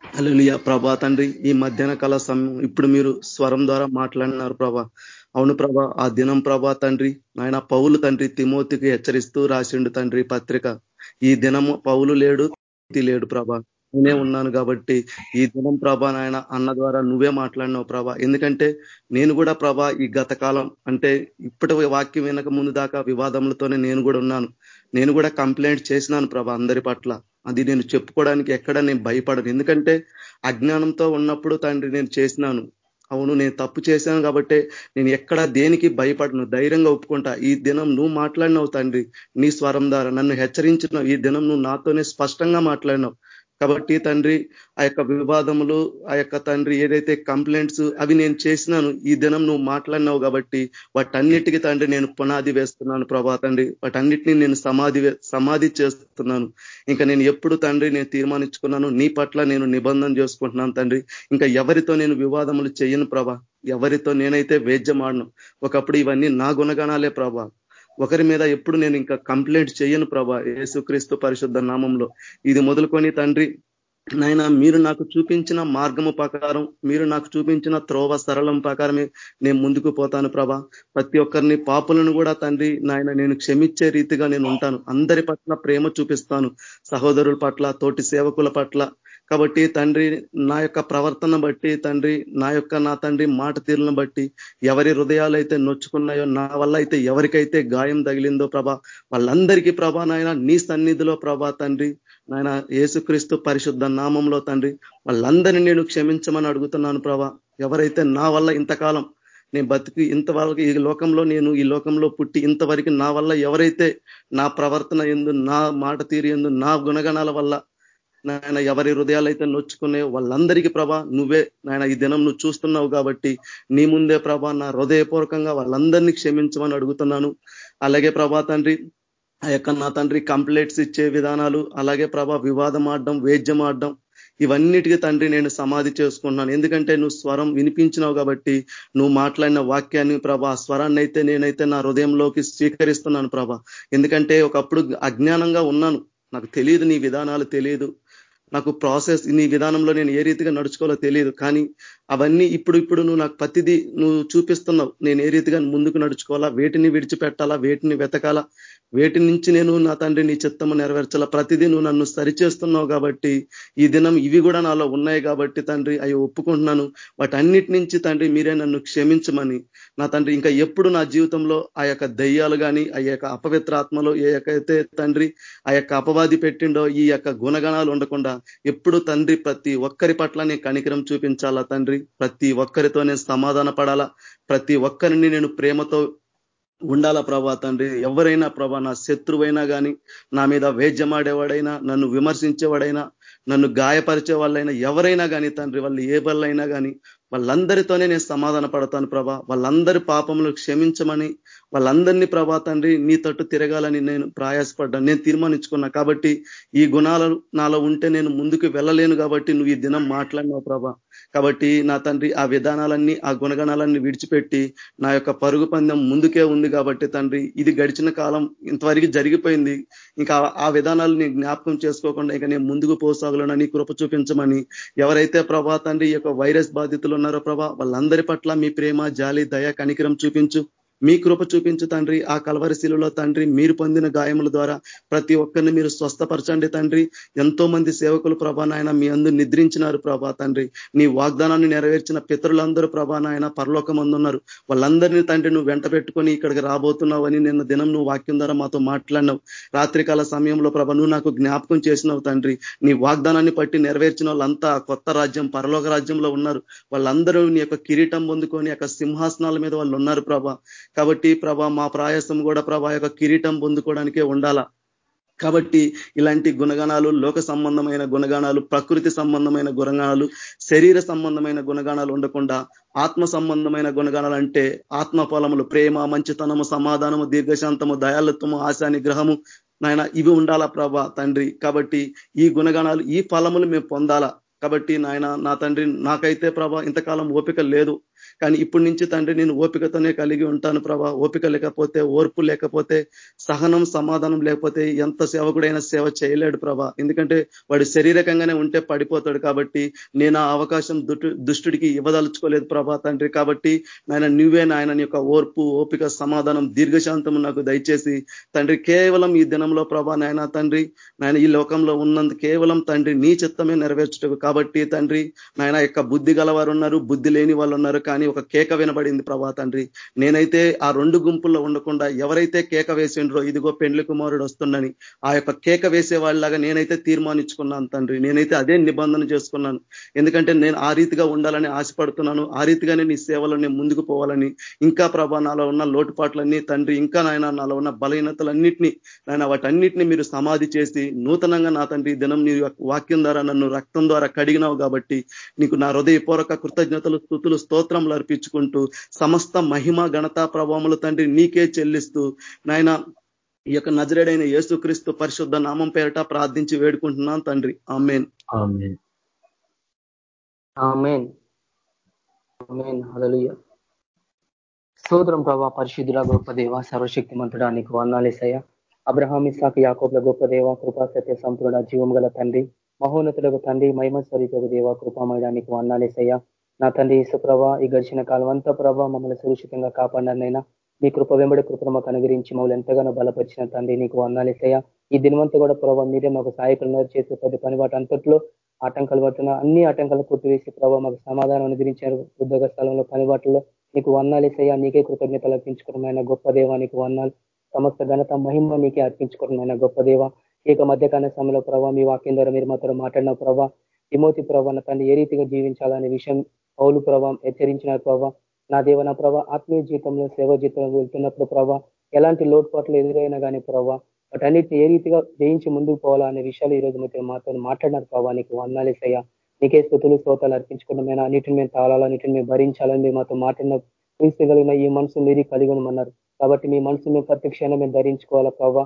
అలలియ ప్రభా తండ్రి ఈ మధ్యాహ్న కాల సమయం ఇప్పుడు మీరు స్వరం ద్వారా మాట్లాడినారు ప్రభా. అవును ప్రభా ఆ దినం ప్రభా తండ్రి ఆయన పౌలు తండ్రి తిమోతికి హెచ్చరిస్తూ రాసిండు తండ్రి పత్రిక. ఈ దినము పౌలు లేడు లేడు ప్రభా. నేనే ఉన్నాను కాబట్టి ఈ దినం ప్రభా నాయన అన్న ద్వారా నువ్వే మాట్లాడినావు ప్రభా. ఎందుకంటే నేను కూడా ప్రభా ఈ గత కాలం అంటే ఇప్పటి వాక్యం వినక ముందు దాకా వివాదములతోనే నేను కూడా ఉన్నాను. నేను కూడా కంప్లైంట్ చేసినాను ప్రభా అందరి పట్ల. అది నేను చెప్పుకోవడానికి ఎక్కడ నేను భయపడను. ఎందుకంటే అజ్ఞానంతో ఉన్నప్పుడు తండ్రి నేను చేసినాను. అవును నేను తప్పు చేశాను కాబట్టి నేను ఎక్కడ దేనికి భయపడను. ధైర్యంగా ఒప్పుకుంటా. ఈ దినం నువ్వు మాట్లాడినావు తండ్రి నీ స్వరం ద్వారా. నన్ను హెచ్చరించినావు. ఈ దినం నువ్వు నాతోనే స్పష్టంగా మాట్లాడినావు. కాబట్టి తండ్రి ఆ యొక్క వివాదములు ఆ యొక్క తండ్రి ఏదైతే కంప్లైంట్స్ అవి నేను చేసినాను ఈ దినం నువ్వు మాట్లాడినావు కాబట్టి వాటన్నిటికీ తండ్రి నేను పునాది వేస్తున్నాను ప్రభా తండ్రి. వాటన్నిటిని నేను సమాధి సమాధి చేస్తున్నాను. ఇంకా నేను ఎప్పుడు తండ్రి నేను తీర్మానించుకున్నాను నీ పట్ల నేను నిబంధన చేసుకుంటున్నాను తండ్రి. ఇంకా ఎవరితో నేను వివాదములు చేయను ప్రభా. ఎవరితో నేనైతే వేద్యమాడను. ఒకప్పుడు ఇవన్నీ నా గుణగణాలే ప్రభా. ఒకరి మీద ఎప్పుడు నేను ఇంకా కంప్లైంట్ చేయను ప్రభా యేసుక్రీస్తు పరిశుద్ధ నామంలో. ఇది మొదలుకొని తండ్రి నాయన మీరు నాకు చూపించిన మార్గము ప్రకారం మీరు నాకు చూపించిన త్రోవ సరళం ప్రకారమే నేను ముందుకు పోతాను ప్రభా. ప్రతి ఒక్కరిని పాపులను కూడా తండ్రి నాయన నేను క్షమించే రీతిగా నేను ఉంటాను. అందరి పట్ల ప్రేమ చూపిస్తాను. సహోదరుల పట్ల తోటి సేవకుల పట్ల కాబట్టి తండ్రి నా యొక్క ప్రవర్తన బట్టి తండ్రి నా యొక్క నా తండ్రి మాట తీరులను బట్టి ఎవరి హృదయాలు అయితే నొచ్చుకున్నాయో నా వల్ల అయితే ఎవరికైతే గాయం తగిలిందో ప్రభా వాళ్ళందరికీ ప్రభా నాయన నీ సన్నిధిలో ప్రభా తండ్రి నాయన ఏసుక్రీస్తు పరిశుద్ధ నామంలో తండ్రి వాళ్ళందరినీ నేను క్షమించమని అడుగుతున్నాను ప్రభా. ఎవరైతే నా వల్ల ఇంతకాలం నేను బతికి ఇంతవరకు ఈ లోకంలో నేను ఈ లోకంలో పుట్టి ఇంతవరకు నా వల్ల ఎవరైతే నా ప్రవర్తన ఎందు నా మాట తీరు ఎందు నా గుణగణాల వల్ల నాయన ఎవరి హృదయాలైతే నొచ్చుకునే వాళ్ళందరికీ ప్రభా నువ్వే నాయన ఈ దినం నువ్వు చూస్తున్నావు కాబట్టి నీ ముందే ప్రభా నా హృదయపూర్వకంగా వాళ్ళందరినీ క్షమించమని అడుగుతున్నాను. అలాగే ప్రభా తండ్రి ఆ యొక్క నా తండ్రి కంప్లైంట్స్ ఇచ్చే విధానాలు అలాగే ప్రభా వివాదం ఆడడం వేద్యం ఆడడం ఇవన్నిటికీ తండ్రి నేను సమాధి చేసుకున్నాను ఎందుకంటే నువ్వు స్వరం వినిపించినావు కాబట్టి నువ్వు మాట్లాడిన వాక్యాన్ని ప్రభా స్వరాన్ని అయితే నేనైతే నా హృదయంలోకి స్వీకరిస్తున్నాను ప్రభా. ఎందుకంటే ఒకప్పుడు అజ్ఞానంగా ఉన్నాను. నాకు తెలియదు నీ విధానాలు తెలియదు. నాకు ప్రాసెస్ నీ విధానంలో నేను ఏ రీతిగా నడుచుకోవాలో తెలియదు. కానీ అవన్నీ ఇప్పుడు ఇప్పుడు నువ్వు నాకు ప్రతిదీ నువ్వు చూపిస్తున్నావు. నేను ఏ రీతిగా ముందుకు నడుచుకోవాలా? వేటిని విడిచిపెట్టాలా? వేటిని వెతకాలా? వేటి నుంచి నేను నా తండ్రి నీ చిత్తము నెరవేర్చాలా? ప్రతిదీ నువ్వు నన్ను సరిచేస్తున్నావు కాబట్టి ఈ దినం ఇవి కూడా నాలో ఉన్నాయి కాబట్టి తండ్రి అవి ఒప్పుకుంటున్నాను. వాటన్నిటి నుంచి తండ్రి మీరే నన్ను క్షమించమని నా తండ్రి ఇంకా ఎప్పుడు నా జీవితంలో ఆ యొక్క దయ్యాలు కానీ ఆ యొక్క అపవిత్ర ఆత్మలో ఏ అయితే తండ్రి ఆ యొక్క అపవాది పెట్టిండో ఈ యొక్క గుణగణాలు ఉండకుండా ఎప్పుడు తండ్రి ప్రతి ఒక్కరి పట్ల నేను కనికరం చూపించాలా తండ్రి? ప్రతి ఒక్కరితో నేను సమాధాన పడాలా ప్రతి ఒక్కరిని నేను ప్రేమతో ఉండాలా ప్రభా తండ్రి? ఎవరైనా ప్రభా నా శత్రువైనా కానీ నా మీద వేద్యమాడేవాడైనా నన్ను విమర్శించేవాడైనా నన్ను గాయపరిచే వాళ్ళైనా ఎవరైనా కానీ తండ్రి వాళ్ళు ఏ వాళ్ళైనా కానీ వాళ్ళందరితోనే నేను సమాధాన పడతాను ప్రభా. వాళ్ళందరి పాపములు క్షమించమని వాళ్ళందరినీ ప్రభా తండ్రి నీ తట్టు తిరగాలని నేను ప్రయాసపడ్డాను. నేను తీర్మానించుకున్నా కాబట్టి ఈ గుణాలు నాలో ఉంటే నేను ముందుకు వెళ్ళలేను కాబట్టి నువ్వు ఈ దినం మాట్లాడినావు ప్రభా. కాబట్టి నా తండ్రి ఆ విధానాలన్నీ ఆ గుణగణాలన్నీ విడిచిపెట్టి నా యొక్క పరుగు పందెం ముందుకే ఉంది కాబట్టి తండ్రి ఇది గడిచిన కాలం ఇంతవరకు జరిగిపోయింది. ఇంకా ఆ విధానాలు నేను జ్ఞాపకం చేసుకోకుండా ఇంకా నేను ముందుకు పోసాగులను కృప చూపించమని ఎవరైతే ప్రభా తండ్రి ఈ యొక్క వైరస్ బాధితులు ఉన్నారో ప్రభా వాళ్ళందరి పట్ల మీ ప్రేమ జాలి దయ కనికరం చూపించు. మీ కృప చూపించు తండ్రి. ఆ కలవరిశిలలో తండ్రి మీరు పొందిన గాయముల ద్వారా ప్రతి ఒక్కరిని మీరు స్వస్థపరచండి తండ్రి. ఎంతో మంది సేవకులు ప్రభా నాయన మీ అందు నిద్రించినారు ప్రభా తండ్రి. నీ వాగ్దానాన్ని నెరవేర్చిన పితరులందరూ ప్రభా నాయన పరలోకమందున్నారు. వాళ్ళందరినీ తండ్రి నువ్వు వెంట పెట్టుకొని ఇక్కడికి రాబోతున్నావని నిన్న దినం నువ్వు వాక్యం ద్వారా మాతో మాట్లాడినావు. రాత్రికాల సమయంలో ప్రభ నువ్వు నాకు జ్ఞాపకం చేసినావు తండ్రి. నీ వాగ్దానాన్ని పట్టి నెరవేర్చిన వాళ్ళంతా కొత్త రాజ్యం పరలోక రాజ్యంలో ఉన్నారు. వాళ్ళందరూ నీ యొక్క కిరీటం పొందుకొని యొక్క సింహాసనాల మీద వాళ్ళు ఉన్నారు ప్రభా. కాబట్టి ప్రభా మా ప్రయాసం కూడా ప్రభా యొక్క కిరీటం పొందుకోవడానికే ఉండాలా? కాబట్టి ఇలాంటి గుణగణాలు లోక సంబంధమైన గుణగణాలు ప్రకృతి సంబంధమైన గుణగణాలు శరీర సంబంధమైన గుణగణాలు ఉండకుండా ఆత్మ సంబంధమైన గుణగణాలు అంటే ఆత్మ ఫలములు ప్రేమ మంచితనము సమాధానము దీర్ఘశాంతము దయాలత్వము ఆశానిగ్రహము నాయన ఇవి ఉండాలా ప్రభా తండ్రి? కాబట్టి ఈ గుణగణాలు ఈ ఫలములు మేము పొందాలా? కాబట్టి నాయన నా తండ్రి నాకైతే ప్రభా ఇంతకాలం ఓపిక లేదు. కానీ ఇప్పటి నుంచి తండ్రి నేను ఓపికతోనే కలిగి ఉంటాను ప్రభా. ఓపిక లేకపోతే ఓర్పు లేకపోతే సహనం సమాధానం లేకపోతే ఎంత సేవకుడైనా సేవ చేయలేడు ప్రభా. ఎందుకంటే వాడు శరీరకంగానే ఉంటే పడిపోతాడు కాబట్టి నేను ఆ అవకాశం దుష్టుడికి ఇవ్వదలుచుకోలేదు ప్రభా తండ్రి. కాబట్టి నాయన నువ్వే నాయన యొక్క ఓర్పు ఓపిక సమాధానం దీర్ఘశాంతం నాకు దయచేసి తండ్రి కేవలం ఈ దినంలో ప్రభా నాయన తండ్రి నాయన ఈ లోకంలో ఉన్నందు కేవలం తండ్రి నీ చిత్తమే నెరవేర్చుటకు కాబట్టి తండ్రి నాయన యొక్క బుద్ధి గలవారు ఉన్నారు బుద్ధి లేని వాళ్ళు ఉన్నారు కానీ ఒక కేక వినబడింది ప్రభా తండ్రి. నేనైతే ఆ రెండు గుంపుల్లో ఉండకుండా ఎవరైతే కేక వేసిండ్రో ఇదిగో పెండ్లి కుమారుడు వస్తుండని ఆ యొక్క కేక వేసే వాళ్ళలాగా నేనైతే తీర్మానించుకున్నాను తండ్రి. నేనైతే అదే నిబంధన చేసుకున్నాను. ఎందుకంటే నేను ఆ రీతిగా ఉండాలని ఆశపడుతున్నాను. ఆ రీతిగానే నీ సేవలో నేను ముందుకు పోవాలని ఇంకా ప్రభా నాలో ఉన్న లోటుపాట్లన్నీ తండ్రి ఇంకా నాయన నాలో ఉన్న బలహీనతలన్నింటినీ నాయన వాటన్నిటిని మీరు సమాధి చేసి నూతనంగా నా తండ్రి దినం నీ వాక్యం ద్వారా నన్ను రక్తం ద్వారా కడిగినావు కాబట్టి నీకు నా హృదయపూర్వక కృతజ్ఞతలు స్థుతులు స్తోత్రములు అర్పించుకుంటూ సమస్త మహిమ ఘనత ప్రభావములు తండ్రి నీకే చెల్లిస్తూ నాయన ఈ యొక్క నజరేడైన యేసుక్రీస్తు పరిశుద్ధ నామం పేరట ప్రార్థించి వేడుకుంటున్నాను తండ్రి. ఆమెన్. సోదరం ప్రభా పరిశుద్ధుల గొప్ప దేవ సర్వశక్తి మంతుడా నీకు వందాలేసయ్య అబ్రహాం ఇసాక్ యాకోబ్ల గొప్ప దేవ కృపా సత్య సంతుడ జీవం గల తండ్రి మహోన్నతులకు తండ్రి మహిమ స్వరూపకు దేవ కృపామయడానికి వందాలేసయ్య నా తండ్రి ఈశ్వ్రభ ఈ గడిచిన కాలం అంతా ప్రభావ మమ్మల్ని సురక్షితంగా కాపాడినైనా మీ కృప వెంబడి కృపను మాకు అనుగ్రహించి మమ్మల్ని ఎంతగానో బలపరిచిన తండ్రి నీకు వందాలేసయ్య ఈ దినవంతా కూడా ప్రభావ మీరే మాకు సహాయకులు చేసే ప్రతి పని వాటి అంతట్లో ఆటంకాలు పడుతున్న అన్ని ఆటంకాలు కొట్టివేసి ప్రభావ మాకు సమాధానం అనుగ్రహించారు. ఉద్యోగ స్థలంలో పనిబాటులో నీకు వన్నాలేసయ్యా నీకే కృతజ్ఞతలు అర్పించుకోవడం గొప్ప దేవ నీకు వన్నాలు సమస్త ఘనత మహిమ నీకే అర్పించుకోవడం గొప్ప దేవ. ఇక మధ్యకాల సమయంలో ప్రభావ మీ వాక్యం ద్వారా మీరు మాతో మాట్లాడిన ప్రభావ విమోతి ప్రభావ తండ్రి ఏ రీతిగా జీవించాలనే విషయం పౌలు ప్రభావం హెచ్చరించిన ప్రభావ నా దేవ నా ప్రభావ ఆత్మీయ జీవితంలో సేవ జీవితంలో వెళ్తున్నప్పుడు ప్రభావ ఎలాంటి లోటుపాట్లు ఎదురైనా కానీ ప్రభావ వాటన్నిటిని ఏ రీతిగా జయించి ముందుకు పోవాలా అనే విషయాలు ఈ రోజు మీరు మాతో మాట్లాడినారు ప్రభావ నీకు వందాలేసయ్యా నీకే స్థుతులు స్తోతాలు అర్పించుకున్నమైనా అన్నిటిని మేము తాళాలా అన్నిటిని మేము భరించాలని మీరు మాతో మాట్లాడిన క్రీస్తుగలిగిన ఈ మనసు మీరు కలిగి కాబట్టి మీ మనసు మేము ప్రత్యక్షంగా మేము ధరించుకోవాలా ప్రభావ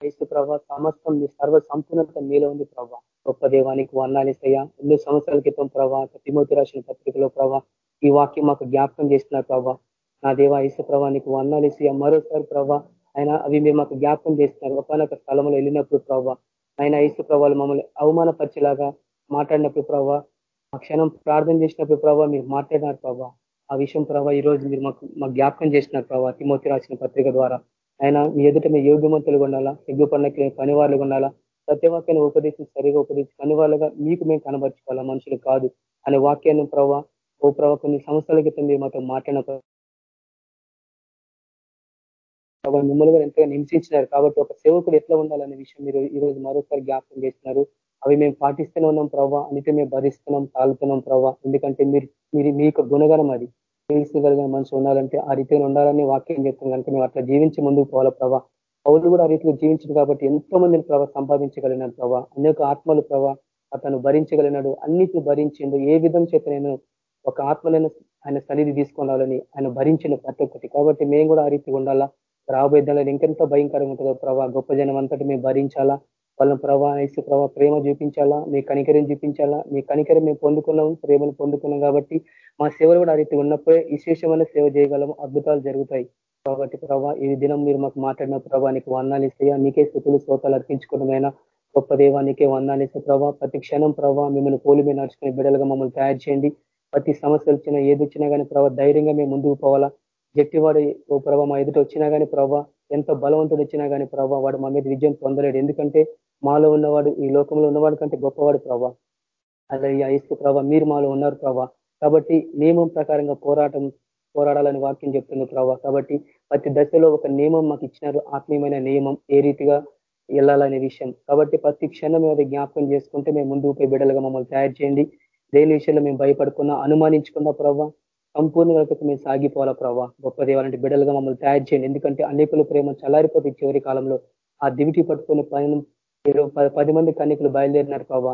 క్రీస్తు ప్రభా సమస్తం మీ సర్వ సంపూర్ణత మీలో ఉంది ప్రభావ గొప్ప దేవానికి వర్ణాలిసయ్యా ఎన్నో సంవత్సరాల క్రితం ప్రభావ తిమోతి రాసిన పత్రికలో ప్రభావ ఈ వాక్యం మాకు జ్ఞాపకం చేస్తున్నారు ప్రభా. నా దేవ ఈసు ప్రభానికి వర్ణాలిసయ్యా మరోసారి ప్రభావ ఆయన అవి మేము మాకు జ్ఞాపకం చేస్తున్నారు. ఒకనొక స్థలంలో వెళ్ళినప్పుడు ప్రభావ ఆయన ఈసు ప్రభావాలు మమ్మల్ని అవమానపరిచేలాగా మాట్లాడినప్పుడు ప్రభావ ఆ క్షణం ప్రార్థన చేసినప్పుడు ప్రభావ మీరు మాట్లాడినారు ప్రభావ ఆ విషయం ప్రభావ ఈ రోజు మీరు మాకు మాకు జ్ఞాపకం చేసినారు ప్రభావ తిమోతి రాసిన పత్రిక ద్వారా. ఆయన మీ ఎదుట మీ యోగ్యమంతులు ఉండాలా? సిగ్గు పనులకి పనివాళ్ళు ఉండాలా? సత్యవాక్యాన్ని ఉపదేశం సరిగా ఉపదేశం పనివాళ్ళుగా మీకు మేము కనబరుచుకోవాలా? మనుషులు కాదు. అనే వాక్యాన్ని ప్రభావ ఓ ప్రభావ కొన్ని సంవత్సరాల క్రితం మీరు మాతో మాట్లాడిన ప్రభావ మిమ్మల్ని కూడా ఎంతగా హింసించినారు. కాబట్టి ఒక సేవకుడు ఎట్లా ఉండాలనే విషయం మీరు ఈ రోజు మరోసారి జ్ఞాపకం చేస్తున్నారు. అవి మేము పాటిస్తూనే ఉన్నాం ప్రభావ అందుకే మేము భరిస్తున్నాం తాలుతున్నాం ప్రభావ ఎందుకంటే మీరు మీరు మీ యొక్క గుణగణం అది. జీవించగలిగిన మనిషి ఉండాలంటే ఆ రీతిగా ఉండాలని వాక్యం చెప్తుంది. కనుక మేము అట్లా జీవించి ముందుకు పోవాలా ప్రభావ పౌరులు కూడా ఆ రీతిలో జీవించింది కాబట్టి ఎంతో మందిని ప్రభావ సంపాదించగలిగినాడు ప్రభావ అనేక ఆత్మలు ప్రభావ అతను భరించగలిగినాడు. అన్నిటిని భరించిండు. ఏ విధం చేత నేను ఒక ఆత్మలను ఆయన సన్నిధి తీసుకోవాలని ఆయన భరించిన ప్రతి ఒక్కటి. కాబట్టి మేము కూడా ఆ రీతి ఉండాలా? రాబోయే దానిలో ఇంకెంత భయంకరంగా ఉంటుందో ప్రభావ గొప్ప జనం అంతటి మేము భరించాలా? వాళ్ళని ప్రభా ఇసు ప్రభా ప్రేమ చూపించాలా? మీ కనికరం చూపించాలా? మీ కనికరం మేము పొందుకున్నాం ప్రేమను పొందుకున్నాం కాబట్టి మా సేవలు కూడా ఆ రీతి ఉన్నప్పుడే విశేషమైన సేవ చేయగలము. అద్భుతాలు జరుగుతాయి. కాబట్టి ప్రభా ఈ దినం మీరు మాకు మాట్లాడిన ప్రభా నీకు వందాలు ఇస్తాయా? నీకే స్థుతులు శ్రోతాలు అర్పించుకోవడమైనా గొప్ప దేవానికే వందాలు ఇస్తే ప్రభా. ప్రతి క్షణం ప్రభా మిమ్మల్ని పోలి మీద నడుచుకునే బిడ్డలుగా మమ్మల్ని తయారు చేయండి. ప్రతి సమస్యలు వచ్చినా ఏది వచ్చినా కానీ ప్రభావ ధైర్యంగా మేము ముందుకు పోవాలా. జట్టివాడు ఓ ప్రభావ మా ఎదుట వచ్చినా కానీ ప్రభావ ఎంత బలవంతుడు వచ్చినా కానీ ప్రభావ వాడు మా మీద విజయం పొందలేడు. ఎందుకంటే మాలో ఉన్నవాడు ఈ లోకంలో ఉన్నవాడు కంటే గొప్పవాడు ప్రభా. అలా ఇసు ప్రభా మీరు మాలో ఉన్నారు ప్రభా. కాబట్టి నియమం ప్రకారంగా పోరాటం పోరాడాలని వాక్యం చెప్తుంది ప్రభా. కాబట్టి ప్రతి దశలో ఒక నియమం మాకు ఇచ్చినారు. ఆత్మీయమైన నియమం ఏ రీతిగా వెళ్ళాలనే విషయం. కాబట్టి ప్రతి క్షణం మీద జ్ఞాపకం చేసుకుంటే మేము ముందుకు బిడ్డలుగా మమ్మల్ని తయారు చేయండి. దేని విషయంలో మేము భయపడుకున్నా అనుమానించుకున్నా ప్రభావ సంపూర్ణంగా మేము సాగిపోవాలా ప్రభావ గొప్ప దేవాలంటే బిడ్డలుగా మమ్మల్ని తయారు చేయండి. ఎందుకంటే అనేకుల ప్రేమ చల్లారిపోతే చివరి కాలంలో. ఆ దివిటి పట్టుకుని పయనం పది మంది కన్నికలు బయలుదేరినారు ప్రభా.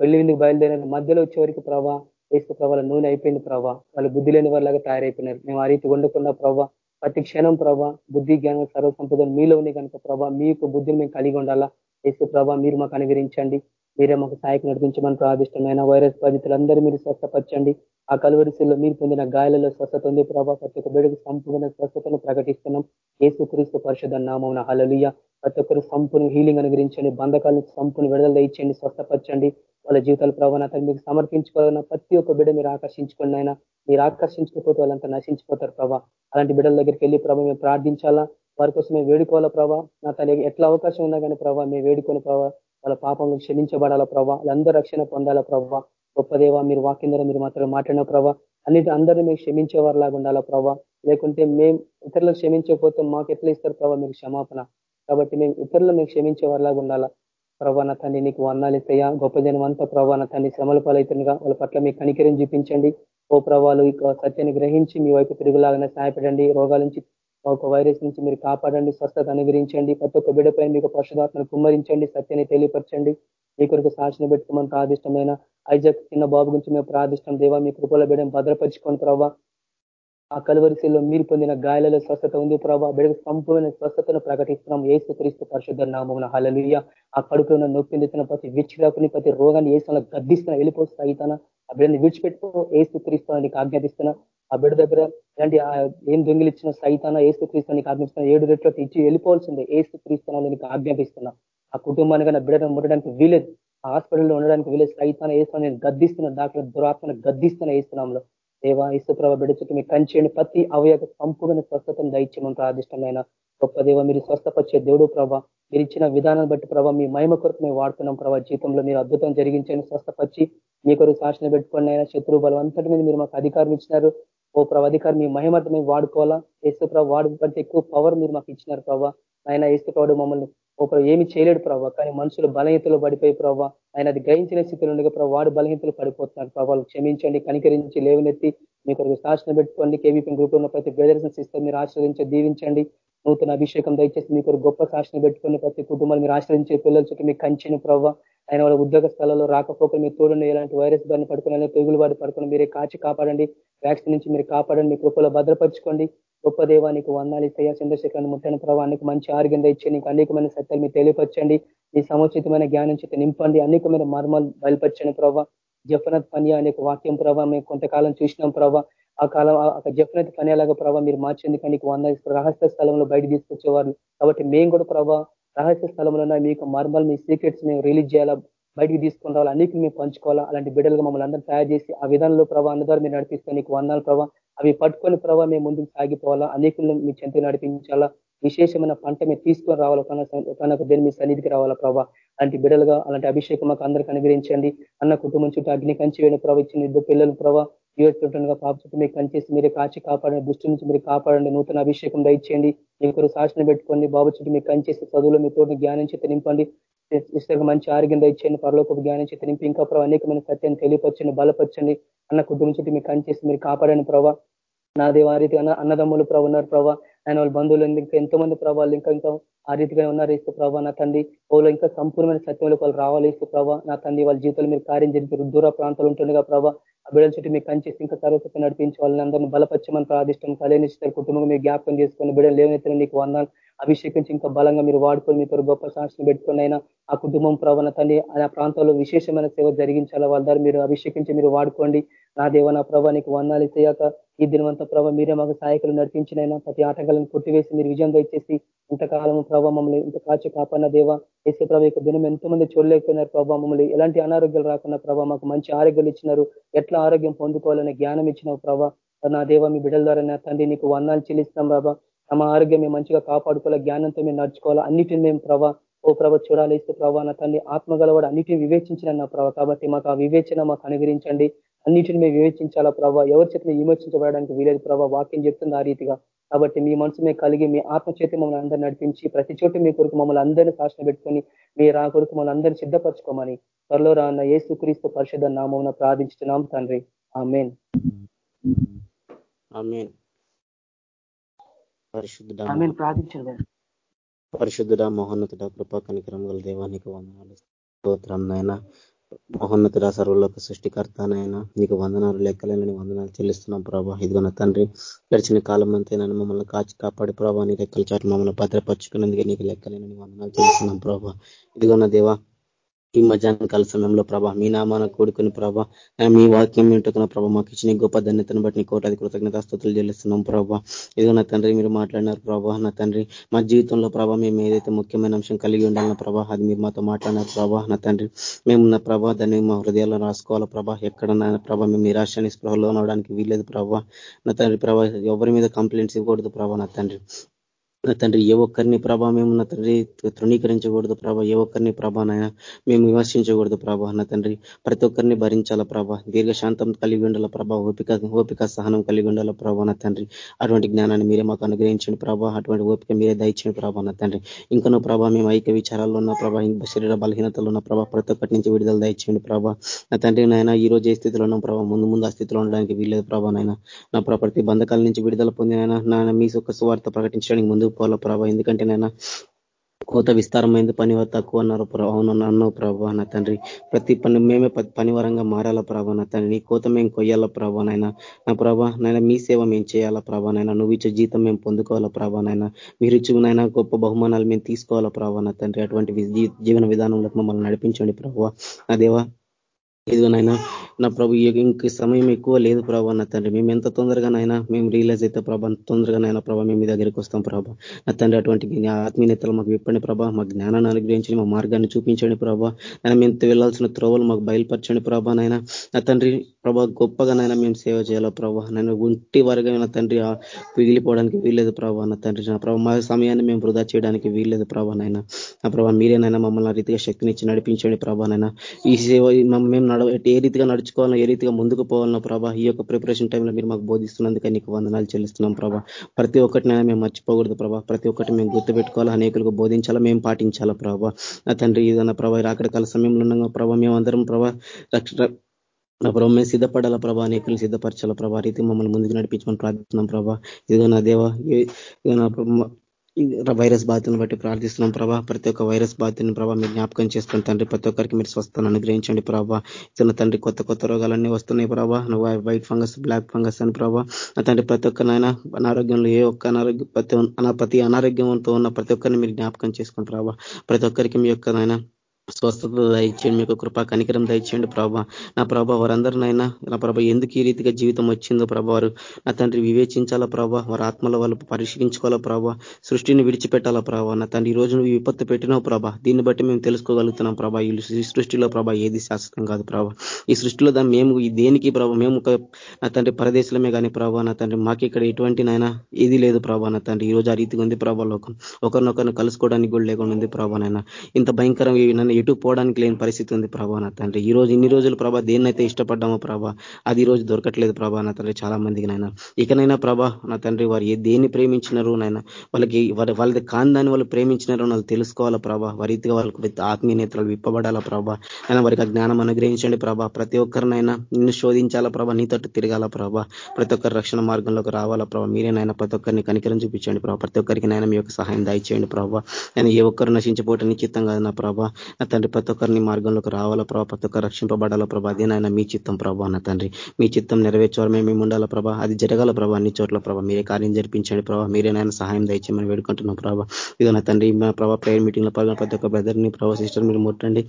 పెళ్ళి విందుకు బయలుదేరిన మధ్యలో చివరికి ప్రభా వేస్తే ప్రభావ నూనె అయిపోయింది ప్రభా. వాళ్ళు బుద్ధి లేని వాళ్ళగా తయారైపోయినారు. మేము ఆ రీతి వండుకున్న ప్రభా ప్రతి క్షణం ప్రభా బుద్ధి జ్ఞానం సర్వసంపద మీలో ఉంది కనుక ప్రభా మీకు బుద్ధిని మేము కలిగి ఉండాలా? వేస్తే ప్రభా మీరు మాకు అనుగ్రహించండి. మీరే మాకు సహాయకు నడిపించమని ప్రార్థిష్టమైన వైరస్ బాధితులందరూ మీరు స్వస్థపరచండి. ఆ కలువరిశీల్లో మీరు పొందిన గాయాలలో స్వస్థత ఉంది. ప్రభా ప్రతి ఒక్క బిడ్డకు సంపూర్ణ స్వస్థతను ప్రకటిస్తున్నాం. ఏసు క్రీస్తు పరిషత్ నామం హలలియ ప్రతి ఒక్కరు సంపూర్ణ హీలింగ్ అనుగ్రహించండి. బంధకాలను సంపూర్ణ విడుదల ఇచ్చండి స్వస్థపరచండి. వాళ్ళ జీవితాల ప్రవణత మీకు సమర్పించుకోవాలన్న ప్రతి ఒక్క బిడ్డ మీరు ఆకర్షించుకోండి అయినా మీరు ఆకర్షించకపోతే వాళ్ళంతా నశించిపోతారు ప్రభా. అలాంటి బిడ్డల దగ్గరికి వెళ్ళి ప్రభావ మేము ప్రార్థించాలా? వారి కోసం మేము వేడుకోవాలా ప్రభా? నా తల్లి ఎట్లా అవకాశం ఉన్నా కానీ ప్రభావ మేము వేడుకోని ప్రభావ వాళ్ళ పాపంలో క్షమించబడాలా ప్రభావ వాళ్ళందరూ రక్షణ పొందాల ప్రభావ గొప్ప దేవ మీరు వాకిందరూ మీరు మాత్రం మాట్లాడిన ప్రభావ అన్నిటి అందరినీ మీకు క్షమించేవారిలాగా ఉండాలా ప్రభావ లేకుంటే మేము ఇతరులకు క్షమించకపోతే మాకు ఎట్లా ఇస్తారు ప్రభావ మీరు క్షమాపణ? కాబట్టి మేము ఇతరులు మీకు క్షమించే వారిలాగా ఉండాలా ప్రభాన తండ్రి నీకు వర్ణాలు ఇస్తాయా? గొప్ప జనం అంతా ప్రభాన తండ్రి శ్రమల పాలవుతుండగా వాళ్ళ పట్ల మీ కనికరిని చూపించండి. ఓ ప్రభావాలు సత్యాన్ని గ్రహించి మీ వైపు తిరుగులాగానే సహాయపడండి. రోగాల నుంచి ఒక వైరస్ నుంచి మీరు కాపాడండి స్వస్థత అనుగ్రహించండి. ప్రతి ఒక్క బిడపై మీకు పరిశుధాత్మను కుమ్మరించండి సత్యాన్ని తెలియపరచండి. మీ కొరకు సాక్షిని పెట్టుకోమని ప్రాదిష్టమైన ఐజక్ చిన్న బాబు గురించి మేము ప్రాదిష్టం దేవా మీ కృపల బిడ్డను భద్రపరుచుకోండి ప్రభావ ఆ కలువరిశీల్లో మీరు పొందిన గాయాలలో స్వస్థత ఉంది ప్రభావ బిడ్డకు సంపూర్ణ స్వస్థతను ప్రకటిస్తున్నాం. ఏసు క్రీస్తు పరిశుద్ధ నామం హలలుయ ఆ కడుపులో నొప్పిందితున్న ప్రతి విచ్చిరాకుని ప్రతి రోగాన్ని ఏసులో గద్దిస్తున్నా వెళ్ళిపోతున్నా అయితేనా ఆ బిడ్డని విడిచిపెట్టుకో. ఏసు క్రీస్తు నీకు ఆజ్ఞాపిస్తున్నా. ఆ బిడ్డ దగ్గర ఇలాంటి ఏం దొంగిలిచ్చిన సైతాన ఏసు క్రీస్తు నీకు ఆజ్ఞాపిస్తున్నా ఏడు రెట్లకు ఇచ్చి వెళ్ళిపోవాల్సిందే. ఏసు క్రీస్తు నీకు ఆజ్ఞాపిస్తున్నా. ఆ కుటుంబాన్ని కన్నా బిడ్డను ముట్టడానికి వీలేదు. హాస్పిటల్లో ఉండడానికి వీలేదు. సైతాన వేస్తున్నా నేను గద్దిస్తున్నా డాక్టర్ దురాత్మను గద్దిస్తున్నా ఏస్తున్నాంలో దేవా ఇసుప్రభ బిడ్డ చుట్టూ మీకు కంచేయండి ప్రతి అవయవ సంపూర్ణ స్వస్థతను దయచేయమని ప్రార్థిష్టమైన గొప్ప దేవ మీరు స్వస్థపరిచే దేవుడు ప్రభ. మీరు ఇచ్చిన విధానం బట్టి ప్రభావ మీ మహిమ కొరకు మేము వాడుతున్నాం ప్రభా. జీవితంలో మీరు అద్భుతం జరిగించండి స్వస్థపరిచి మీ కొరకు శాసన పెట్టుకుని అయినా శత్రు బలం అంతటి మీద మీరు మాకు అధికారం ఇచ్చినారు. ఓ ప్రభ అధికారం మీ మహిమత మేము వాడుకోవాలా? ఏసు వాడు కంటే ఎక్కువ పవర్ మీరు మాకు ఇచ్చినారు ప్రభావ ఆయన ఏసు ప్రభావ మమ్మల్ని ఒక ఏమి చేయలేడు ప్రభావ కానీ మనుషులు బలహీతలు పడిపోయి ప్రభావ ఆయన అది గ్రహించిన స్థితిలో ఉండగా ప్రభావ వాడు బలహీతలు పడిపోతున్నారు ప్రభావాలు క్షమించండి కనికరించి లేవనెత్తి మీ కొరకు శాసన పెట్టుకోండి. కేవీపీ గ్రూప్ ఉన్న ప్రతి బ్రదర్స్ సిస్టర్ మీరు ఆశ్రదించి దీవించండి. నూతన అభిషేకం దయచేసి మీకు గొప్ప సాక్షిని పెట్టుకుని ప్రతి కుటుంబాలు మీరు ఆశ్రయించే పిల్లల చుట్టూ మీకు కంచిన ప్రవ్వ. ఆయన వాళ్ళ ఉద్యోగ స్థలాల్లో రాకపోక మీరు తోడుని ఎలాంటి వైరస్ బారిని పడుకున్న తెగులు బారి పడుకుని మీరే కాచి కాపాడండి. వ్యాక్సిన్ నుంచి మీరు కాపాడండి. మీ కృపలో భద్రపరచుకోండి. గొప్ప దేవానికి వందాలు ఇస్తాయా? చంద్రశేఖరాన్ని ముట్టని ప్రభావానికి మంచి ఆరోగ్యం ఇచ్చి నీకు అనేకమైన సత్యాలు మీరు తెలియపరచండి. మీ సముచితమైన జ్ఞానం చేత నింపండి. అనేకమైన మర్మాలు బయలుపరచండి ప్రభావ జఫనత్ పని అనే వాక్యం ప్రభావ మేము కొంతకాలం చూసినాం ప్రభావ ఆ కాలం జఫనత్ పని అలాగా ప్రభావ మీరు మార్చేందుకు నీకు వంద రహస్య స్థలంలో బయట తీసుకొచ్చేవారు. కాబట్టి మేము కూడా ప్రభావ రహస్య స్థలంలో మీకు మర్మల్ మీ సీక్రెట్స్ మేము రిలీజ్ చేయాలా బయటికి తీసుకుని రావాలి అన్నిటిని మేము పంచుకోవాలా అలాంటి బిడ్డలుగా మమ్మల్ని అందరూ తయారు చేసి ఆ విధానంలో ప్రభావ అందరూ మీరు నడిపిస్తే నీకు వందాలు ప్రభావ అవి పట్టుకొని ప్రభావ మేము ముందుకు సాగిపోవాలా అనేకులను మీ చెంత నడిపించాలా విశేషమైన పంట మీరు తీసుకొని రావాలి. కనుక దేని మీ సన్నిధికి రావాలా ప్రభా? అలాంటి బిడలుగా అలాంటి అభిషేకం మాకు అందరికి అనుగ్రహించండి. అన్న కుటుంబం చుట్టూ అగ్ని కంచి వేణు ప్రభావ ఇచ్చిన ఇద్దరు పిల్లలు ప్రభావ యువతుండగా పాప చుట్టూ మీకు కంచేసి మీరు కాచి కాపాడండి. దృష్టి నుంచి మీరు కాపాడండి. నూతన అభిషేకం దయచేయండి. మీకు శాసన పెట్టుకోండి. బాబు చుట్టూ మీకు కంచేసి చదువులో మీ తోటి జ్ఞానం చేత నింపండి. ఇష్టంగా మంచి ఆరోగ్యం దయచేయండి. పరలోకి జ్ఞానం చేత నింపి ఇంకా ప్రభావ అనేకమైన సత్యాన్ని తెలియపరచండి బలపరచండి. అన్న కుటుంబం చుట్టూ మీకు కంచేసి మీరు కాపాడండి ప్రభావ నా దేవ అన్నదమ్ములు ప్రభు ఉన్నారు ప్రభావ ఆయన వాళ్ళ బంధువులు ఇంకా ఎంతో మంది ప్రభావాలు ఇంకా ఇంకా ఆ రీతిగా ఉన్నారు ఇస్తూ ప్రభావ నా తండ్రి. వాళ్ళు ఇంకా సంపూర్ణమైన సత్యంలో వాళ్ళు రావాలి ఇస్తూ ప్రభావ నా తండ్రి వాళ్ళ జీవితంలో మీరు కార్యం జరిపి దూర ప్రాంతాలు ఉంటుండగా ప్రభావ బిడ్డల చుట్టూ మీకు కంచేసి ఇంకా సర్వసత్వం నడిపించి వాళ్ళని అందరినీ బలపచ్చమని ప్రార్థిష్టం కళ్యాణిస్తారు కుటుంబం మీరు జ్ఞాపకం చేసుకొని బిడ్డలు లేవనైతే నీకు వందాలు అభిషేకించి ఇంకా బలంగా మీరు వాడుకొని మీతో గొప్ప సాక్షిని పెట్టుకుని అయినా ఆ కుటుంబం ప్రవణ తండ్రి ఆ ప్రాంతాల్లో విశేషమైన సేవ జరిగించాలా వాళ్ళ ద్వారా మీరు అభిషేకించి మీరు వాడుకోండి. నా దేవ నా ప్రభా నీకు వందాలు ఇచ్చాక ఈ దినవంత ప్రభావ మీరే మాకు సహాయకులు నడిపించినైనా ప్రతి ఆటగాలను కొట్టివేసి మీరు విజయం దయచేసి ఇంతకాలం ప్రభావ మమ్మల్ని ఇంత కాచి కాపాడిన దేవ వేసే ప్రభావ యొక్క దినం ఎంతో మంది చూడలేకపోయినారు ప్రభావ మమ్మల్ని. ఎలాంటి అనారోగ్యాలు రాకుండా ప్రభావ మాకు మంచి ఆరోగ్యాలు ఇచ్చినారు. ఎట్లా ఆరోగ్యం పొందుకోవాలనే జ్ఞానం ఇచ్చిన ప్రభావ నా దేవ మీ బిడ్డల ద్వారా నా తండ్రి నీకు వందాలు చెల్లిస్తాం ప్రభా. తమ ఆరోగ్యం మేము మంచిగా కాపాడుకోవాలి జ్ఞానంతో మేము నడుచుకోవాలి అన్నిటిని మేము ప్రభా ఓ ప్రభ చూడాలి ఇస్తే ప్రభా. నా తల్లి ఆత్మగలవాడు అన్నిటిని వివేచించిన నా ప్రభావ కాబట్టి మాకు ఆ వివేచన మాకు అనుగ్రహించండి. అన్నిటిని మేము వివేచించాలా ప్రభావ ఎవరి చేతిని విమర్శించబడడానికి వీలేదు ప్రభావ వాక్యం చెప్తుంది ఆ రీతిగా. కాబట్టి మీ మనసు మేము కలిగి మీ ఆత్మచేతి మమ్మల్ని అందరూ నడిపించి ప్రతి చోట మీ కొరకు మమ్మల్ని అందరినీ శాసన పెట్టుకొని మీరు ఆ కొరకు మమ్మల్ని అందరినీ సిద్ధపరచుకోమని త్వరలో రాన్న ఏ సుక్రీస్తు పరిషత్ నామం ప్రార్థించుతున్నాం తండ్రి. ఆ ప్రార్థించండి పరిశుద్ధుడ మహోన్నతుడ కృపా కనికరం గల దేవానికి వందనాలు. స్తోత్రం నాయన. మహోన్నతుల సర్వలోక సృష్టికర్తనైనా నీకు వందనాలు లెక్కలేనని వందనాలు చెల్లిస్తున్నాం ప్రభా. ఇదిగో నా తండ్రి గడిచిన కాలం అంతేనని మమ్మల్ని కాచి కాపాడి ప్రభావ నీ రెక్కల చాటు మమ్మల్ని భద్రపరుచుకున్నందుకే నీకు లెక్కలేనని వందనాలు చెల్లిస్తున్నాం ప్రభా. ఇదిగో నా దేవా ఈ మధ్యాహ్నం కాల సమయంలో ప్రభా మీ నామాన కూడుకుని ప్రభా మీ వాక్యం వింటున్న ప్రభా మాకు ఇచ్చిన గొప్ప ధన్యతను బట్టి కోటాది కృతజ్ఞత స్థుతులు చెల్లిస్తున్నాం ప్రభా. ఇదిగో నా తండ్రి మీరు మాట్లాడినారు ప్రభా నా తండ్రి మా జీవితంలో ప్రభా మేము ఏదైతే ముఖ్యమైన అంశం కలిగి ఉండాలన్న ప్రభా అది మీరు మాతో మాట్లాడినారు ప్రభా నా తండ్రి. మేము నా ప్రభా దాన్ని మా హృదయాల్లో రాసుకోవాలా ప్రభా ఎక్కడ నా ప్రభా మేము నిరాశాన్ని స్పృహలో అవడానికి వీల్లేదు ప్రభా. నా తండ్రి ప్రభా ఎవరి మీద కంప్లైంట్స్ ఇవ్వకూడదు ప్రభా నా తండ్రి. తండ్రి ఏ ఒక్కరిని ప్రభా మేము నా తండ్రి తృణీకరించకూడదు ప్రభా. ఏ ఒక్కరిని ప్రభానైనా మేము విమర్శించకూడదు ప్రభా. నా తండ్రి ప్రతి ఒక్కరిని భరించాల ప్రభా. దీర్ఘశాంతం కలిగి ఉండాల ప్రభా. ఓపిక ఓపిక సహనం కలిగి ఉండాల ప్రభా నా తండ్రి. అటువంటి జ్ఞానాన్ని మీరే మాకు అనుగ్రహించండి ప్రభా. అటువంటి ఓపిక మీరే దయచండి ప్రభా నా తండ్రి. ఇంకనో ప్రభా మేము ఐక్య విచారాల్లో ఉన్న ప్రభా శరీర బలహీనతలు ఉన్న ప్రభా ప్రతి ఒక్కటి నుంచి విడుదల దయచేయండి ప్రభా. నా తండ్రి నాయన ఈ రోజు ఏ స్థితిలో ఉన్నాం ప్రభా? ముందు ముందు ఆ స్థితిలో ఉండడానికి వీల్లేదు ప్రభా నాయన. నా ప్రతి బంధకాల నుంచి విడుదల పొందినైనా నా మీ యొక్క సువార్త ప్రకటించడానికి ముందు పోవాల ప్రభావ ఎందుకంటే నేను కోత విస్తారమైంది పని తక్కువ అన్నారు అవును అన్నావు ప్రభావ నా తండ్రి. ప్రతి పని మేమే పనివరంగా మారాలా ప్రభా నా తండ్రి. నీ కోత మేము కొయ్యాల ప్రభా నైనా నా ప్రభా నైనా మీ సేవ మేము చేయాలా ప్రభా నైనా నువ్వు ఇచ్చే జీతం మేము పొందుకోవాలా ప్రభా నైనా మీరు ఇచ్చిన గొప్ప బహుమానాలు మేము తీసుకోవాలా ప్రభా నా తండ్రి? అటువంటి జీవన విధానంలో మమ్మల్ని నడిపించండి ప్రభావ నా దేవా ఇదిగోనైనా నా ప్రభు ఇంక సమయం ఎక్కువ లేదు ప్రభా నా తండ్రి. మేము ఎంత తొందరగానైనా మేము రియలైజ్ అయితే ప్రభా తొందరగానైనా ప్రభా మేము మీ దగ్గరికి వస్తాం ప్రభా. నా తండ్రి అటువంటి ఆత్మీయతలు మాకు విప్పండి ప్రభా మా జ్ఞానాన్ని అనుగ్రహించండి మా మార్గాన్ని చూపించండి ప్రభా. నేను మేము వెళ్ళాల్సిన త్రోవలు మాకు బయలుపరచండి ప్రభా నైనా నా తండ్రి ప్రభా గొప్పగానైనా మేము సేవ చేయాలా ప్రభా. నేను ఒంటి వరగా నా తండ్రి పిగిలిపోవడానికి వీల్లేదు ప్రభా నా తండ్రి. నా ప్రభా మా సమయాన్ని మేము వృధా చేయడానికి వీల్లేదు ప్రభా నైనా నా ప్రభా మీరేనైనా మమ్మల్ని రీతిగా శక్తినిచ్చి నడిపించండి ప్రభా నైనా ఈ సేవ మేము నడవ ఏ రీతిగా నడుచుకోవాలో ఏ రీతిగా ముందుకు పోవాలన్నా ప్రభా ఈ యొక్క ప్రిపరేషన్ టైంలో మీరు మాకు బోధిస్తున్నందుకే నీకు వందనాలు చెల్లిస్తున్నాం ప్రభా. ప్రతి ఒక్కటినైనా మేము మర్చిపోకూడదు ప్రభా. ప్రతి ఒక్కటి మేము గుర్తుపెట్టుకోవాలా అనేకులకు బోధించాలా మేము పాటించాలా ప్రభా. నా తండ్రి ఏదన్నా ప్రభా రాకడకాల సమయంలో ఉండగా ప్రభా మేము అందరం ప్రభా నా ప్రభావ మేము సిద్ధపడాల ప్రభా అనేకులు సిద్ధపరచాల ప్రభా రీతి మమ్మల్ని ముందుకు నడిపించమని ప్రార్థిస్తున్నాం ప్రభా. ఇదిగో నా దేవ నా వైరస్ బాధితులను బట్టి ప్రార్థిస్తున్నాం ప్రభా. ప్రతి ఒక్క వైరస్ బాధితుని ప్రభావ మీరు జ్ఞాపకం చేసుకుని తండ్రి ప్రతి ఒక్కరికి మీరు స్వస్థను అనుగ్రహించండి ప్రభా. ఇతను తండ్రి కొత్త కొత్త రోగాలన్నీ వస్తున్నాయి ప్రభా. వైట్ ఫంగస్ బ్లాక్ ఫంగస్ అని ప్రభా. తండ్రి ప్రతి ఒక్కనైనా అనారోగ్యంలో ఏ ఒక్క అనారోగ్య ప్రతి ప్రతి అనారోగ్యంతో ఉన్న ప్రతి ఒక్కరిని మీరు జ్ఞాపకం చేసుకోండి ప్రభా. ప్రతి ఒక్కరికి మీ యొక్క స్వస్థత దయచేయండి మీకు కృపా కనికరం దయచేయండి ప్రభా. నా ప్రభా వారందరినైనా నా ప్రభా ఎందుకు ఈ రీతిగా జీవితం వచ్చిందో ప్రభా వారు నా తండ్రి వివేచించాలా ప్రభా వారి ఆత్మల వాళ్ళు పరిశీలించుకోవాలా ప్రభా సృష్టిని విడిచిపెట్టాలా ప్రభా నా తండ్రి ఈ రోజు నువ్వు విపత్తు పెట్టినావు ప్రభా దీన్ని బట్టి మేము తెలుసుకోగలుగుతున్నాం ప్రభా ఈ సృష్టిలో ప్రభా ఏది శాశ్వతం కాదు ప్రభా. ఈ సృష్టిలో దాన్ని మేము దేనికి ప్రభా మేము నా తండ్రి పరదేశంలో కానీ ప్రభా నా తండ్రి మాకు ఇక్కడ ఎటువంటి నాయన ఏది లేదు ప్రభా నా తండ్రి ఈ రోజు ఆ రీతిగా ఉంది ప్రభా లోకం. ఒకరినొకరిని కలుసుకోవడానికి కూడా లేకుండా ఉంది ప్రభా నైనా ఇంత భయంకరం ఎటు పోవడానికి లేని పరిస్థితి ఉంది ప్రభా నా తండ్రి. ఈ రోజు ఇన్ని రోజులు ప్రభా దేన్నైతే ఇష్టపడ్డామో ప్రభా అది ఈ రోజు దొరకట్లేదు ప్రభా నా తండ్రి చాలా మందికి నాయన. ఇకనైనా ప్రభా నా తండ్రి వారు ఏ దేన్ని ప్రేమించినారు నాయన వాళ్ళకి వాళ్ళది కాని దాన్ని వాళ్ళు ప్రేమించినారు వాళ్ళు తెలుసుకోవాలా ప్రభా. వారిగా వాళ్ళకి ఆత్మీయ నేతలు విప్పబడాలా ప్రభా. అయినా వారికి జ్ఞానం అనుగ్రహించండి ప్రభా. ప్రతి ఒక్కరినైనా నిన్ను శోధించాలా ప్రభా నీ తట్టు తిరగాల ప్రభా. ప్రతి ఒక్కరి రక్షణ మార్గంలోకి రావాలా ప్రభా. మీరేనైనా ప్రతి ఒక్కరిని కనికరం చూపించండి ప్రభా. ప్రతి ఒక్కరికి నైనా మీ యొక్క సహాయం దయచేయండి ప్రభా. నేను ఏ ఒక్కరు నశించిపోవటం నిశ్చితం కాదు నా ప్రభా. తండ్రి ప్రతి ఒక్కరిని మార్గంలోకి రావాలా ప్రభా? ప్రతి ఒక్కరు రక్షింపబడాలా ప్రభా? అదే నాయన మీ చిత్తం ప్రభా అన్న తండ్రి. మీ చిత్తం నెరవేర్చవరమే మేము ఉండాలా ప్రభా? అది జరగాల ప్రభా అన్ని చోట్ల ప్రభా? మీరే కార్యం జరిపించండి ప్రభా. మీరే నాయన సహాయం దయచేయమని వేడుకుంటున్నాం ప్రభా. ఇదో నా తండ్రి మా ప్రభా ప్రేయర్ మీటింగ్లో పాల్గొన్న ప్రతి ఒక్క బ్రదర్ని ప్రభా సిస్టర్ మీరు ముట్టండి.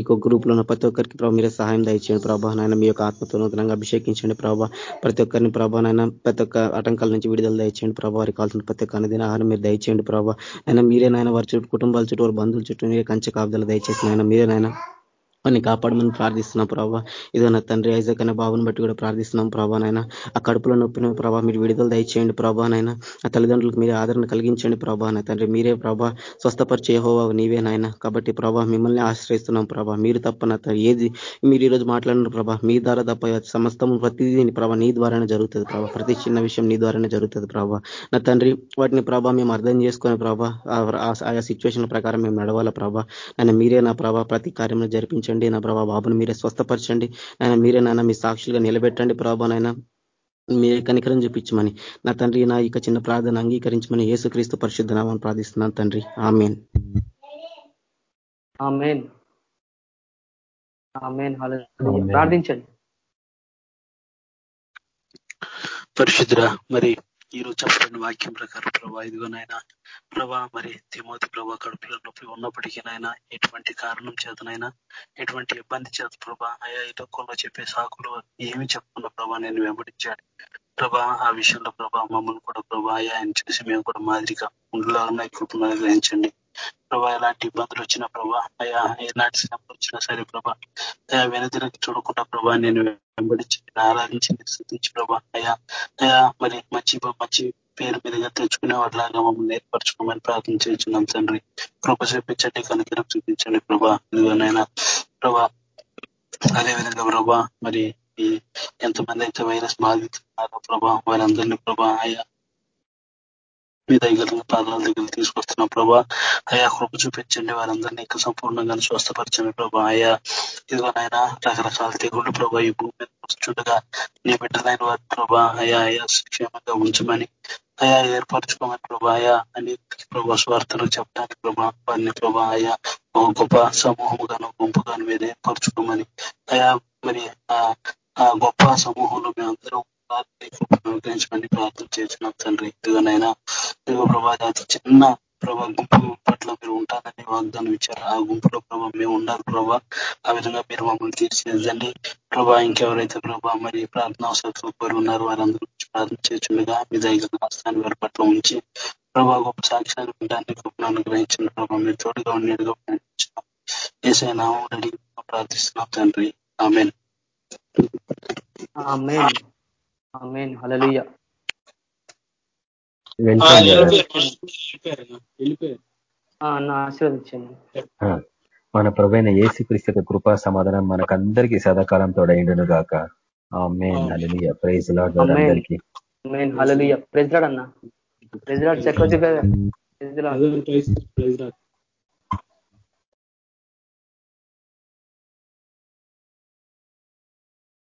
ఇంకో గ్రూప్లో ఉన్న ప్రతి ఒక్కరికి ప్రభావ మీరే సహాయం దయచేయండి ప్రభా. నాయన మీ యొక్క ఆత్మతో నూతనంగా అభిషేకించండి ప్రభా. ప్రతి ఒక్కరిని ప్రభా నాయన ప్రతి ఒక్క ఆటంకాల నుంచి విడుదల దయచేయండి ప్రభా. వారికి కావాల్సిన ప్రతి ఒక్క అనుదిన ఆహారం మీరు దయచేయండి ప్రభా. ఆయన మీరే నాయన వారి చుట్టూ కుటుంబాల చుట్టూ వారి బంధువుల చుట్టూ మీరే కంచె కాపుదలు దయచేయండి నాయన ఆయన నాయన అని కాపాడమని ప్రార్థిస్తున్నాం ప్రభావ ఇదో నా తండ్రి ఐజక్ అనే బాబుని బట్టి కూడా ప్రార్థిస్తున్నాం ప్రభానైనా ఆ కడుపులో నొప్పిన ప్రభావ మీరు విడుదల దయచేయండి ప్రభానైనా ఆ తల్లిదండ్రులకు మీరే ఆదరణ కలిగించండి ప్రభా నా తండ్రి. మీరే ప్రభా స్వస్థపరిచే హోవా నీవే నాయన. కాబట్టి ప్రభా మిమ్మల్ని ఆశ్రయిస్తున్నాం ప్రభా. మీరు తప్ప నా ఏది మీరు ఈరోజు మాట్లాడిన ప్రభా మీ ద్వారా తప్ప సమస్తం ప్రతిదీ ప్రభా నీ ద్వారానే జరుగుతుంది ప్రభా. ప్రతి చిన్న విషయం నీ ద్వారానే జరుగుతుంది ప్రభా. నా తండ్రి వాటిని ప్రభా మేము అర్థం చేసుకుని ప్రభా ఆయా సిచ్యువేషన్ ప్రకారం మేము నడవాలా ప్రభా. నన్ను మీరే నా ప్రభా ప్రతి కార్యంలో జరిపించండి చేయండి నా ప్రభా బాబుని మీరే స్వస్థపరచండి. ఆయన మీరే నాయన మీ సాక్షులుగా నిలబెట్టండి ప్రభా నాయన. మీరే కనికరం చూపించమని నా తండ్రి నా ఇక చిన్న ప్రార్థన అంగీకరించమని యేసుక్రీస్తు పరిశుద్ధ నామని ప్రార్థిస్తున్నాను తండ్రి. ఆమెన్. ప్రార్థించండి. పరిశుద్ధ మరి ఈ రోజు చెప్పబడిన వాక్యం ప్రకారం ప్రభా ఇదిగోనైనా ప్రభా మరి తిమోతి ప్రభా కడుపులో నొప్పి ఉన్నప్పటికీనైనా ఎటువంటి కారణం చేతనైనా ఎటువంటి ఇబ్బంది చేత ప్రభా అయా ఇటొక్కల్లో చెప్పే సాకులు ఏమి చెప్పకుండా ప్రభా నేను వెంబడించాడు. ప్రభా ఆ విషయంలో ప్రభా మమ్మల్ని కూడా ప్రభా అయా ఆయన చూసి మేము కూడా మాదిరిగా ఉండలాగా కృపను గ్రహించండి ప్రభా ఎలాంటి ఇబ్బందులు వచ్చినా ప్రభా అయా ఎలాంటి శ్రమలు వచ్చినా సరే ప్రభా అయా వెనదినకి చూడకుండా ప్రభా నేను వెంబడించి ఆరాధించి స్థుతించి ప్రభా అయా అయా మరి మంచి మంచి పేరు మీదుగా తెచ్చుకునే వాటిలాగా మమ్మల్ని ఏర్పరచుకోమని ప్రార్థన చేస్తున్నాం తండ్రి. కృప చూపించండి కనుకరం చూపించండి ప్రభా. ఇదిగోనైనా ప్రభా అదేవిధంగా ప్రభా మరి ఎంతమంది అయితే వైరస్ బాధితున్నారో ప్రభా వారందరినీ ప్రభా అయా మీ దగ్గర పాదాల దగ్గర తీసుకొస్తున్న ప్రభా అయా కృప చూపించండి వారందరినీ ఇంకా సంపూర్ణంగా స్వస్థపరచండి ప్రభా. అయా ఇదిగోనైనా రకరకాల తెగుళ్ళు ప్రభా ఈ భూమి మీద వస్తుండగా నీ బిడ్డలైన వారి ప్రభా అయా అయా క్షేమంగా ఉంచమని అయా ఏర్పరచుకోమని ప్రభా అయా అని ప్రభా స్వార్థను చెప్పడానికి ప్రభా వారిని ప్రభా అయా ఒక గొప్ప సమూహముగాను గుంపుగాను మీద ఏర్పరచుకోమని అయా మరి ఆ గొప్ప సమూహంలో మేమందరం ప్రార్థించమని ప్రార్థన చేస్తున్నాం తండ్రి. ఇదిగోనైనా ఇదిగో ప్రభా అతి చిన్న ప్రభా గుంపు పట్ల మీరు ఉంటారని వాగ్దానం ఇచ్చారు. ఆ గుంపులో ప్రభా మేము ఉండాలి ప్రభా. ఆ విధంగా మీరు మమ్మల్ని తీర్చిదిద్దండి. ప్రభా ఇంకెవరైతే ప్రభా మరి ప్రార్థన అవసరం కోరి ఉన్నారు వారందరూ ప్రార్థన చేస్తుండగా మీ దగ్గర రాష్ట్రాన్ని వారి పట్ల ఉంచి ప్రభా గొప్ప సాక్ష్యాన్ని ఉండడానికి గొప్ప అనుగ్రహించిన ప్రభా మీరు తోడుగా ఉండేట్టుగా ప్రయత్నించాం ఏసై నామం రెడీ ప్రార్థిస్తున్నాం తండ్రి. ఆమెన్. మన ప్రభైన ఏసు క్రీస్తు కృపా సమాధానం మనకందరికీ సదాకాలం తోడైండును గాక. ఆ మెయిన్ హలలియ ప్రైజ్ లాడ్ అందరికీ. హలలియ ప్రైజ్ లాడ్ అన్న. ప్రైజ్ లాడ్ చక్రవర్తి ప్రైజ్ లాడ్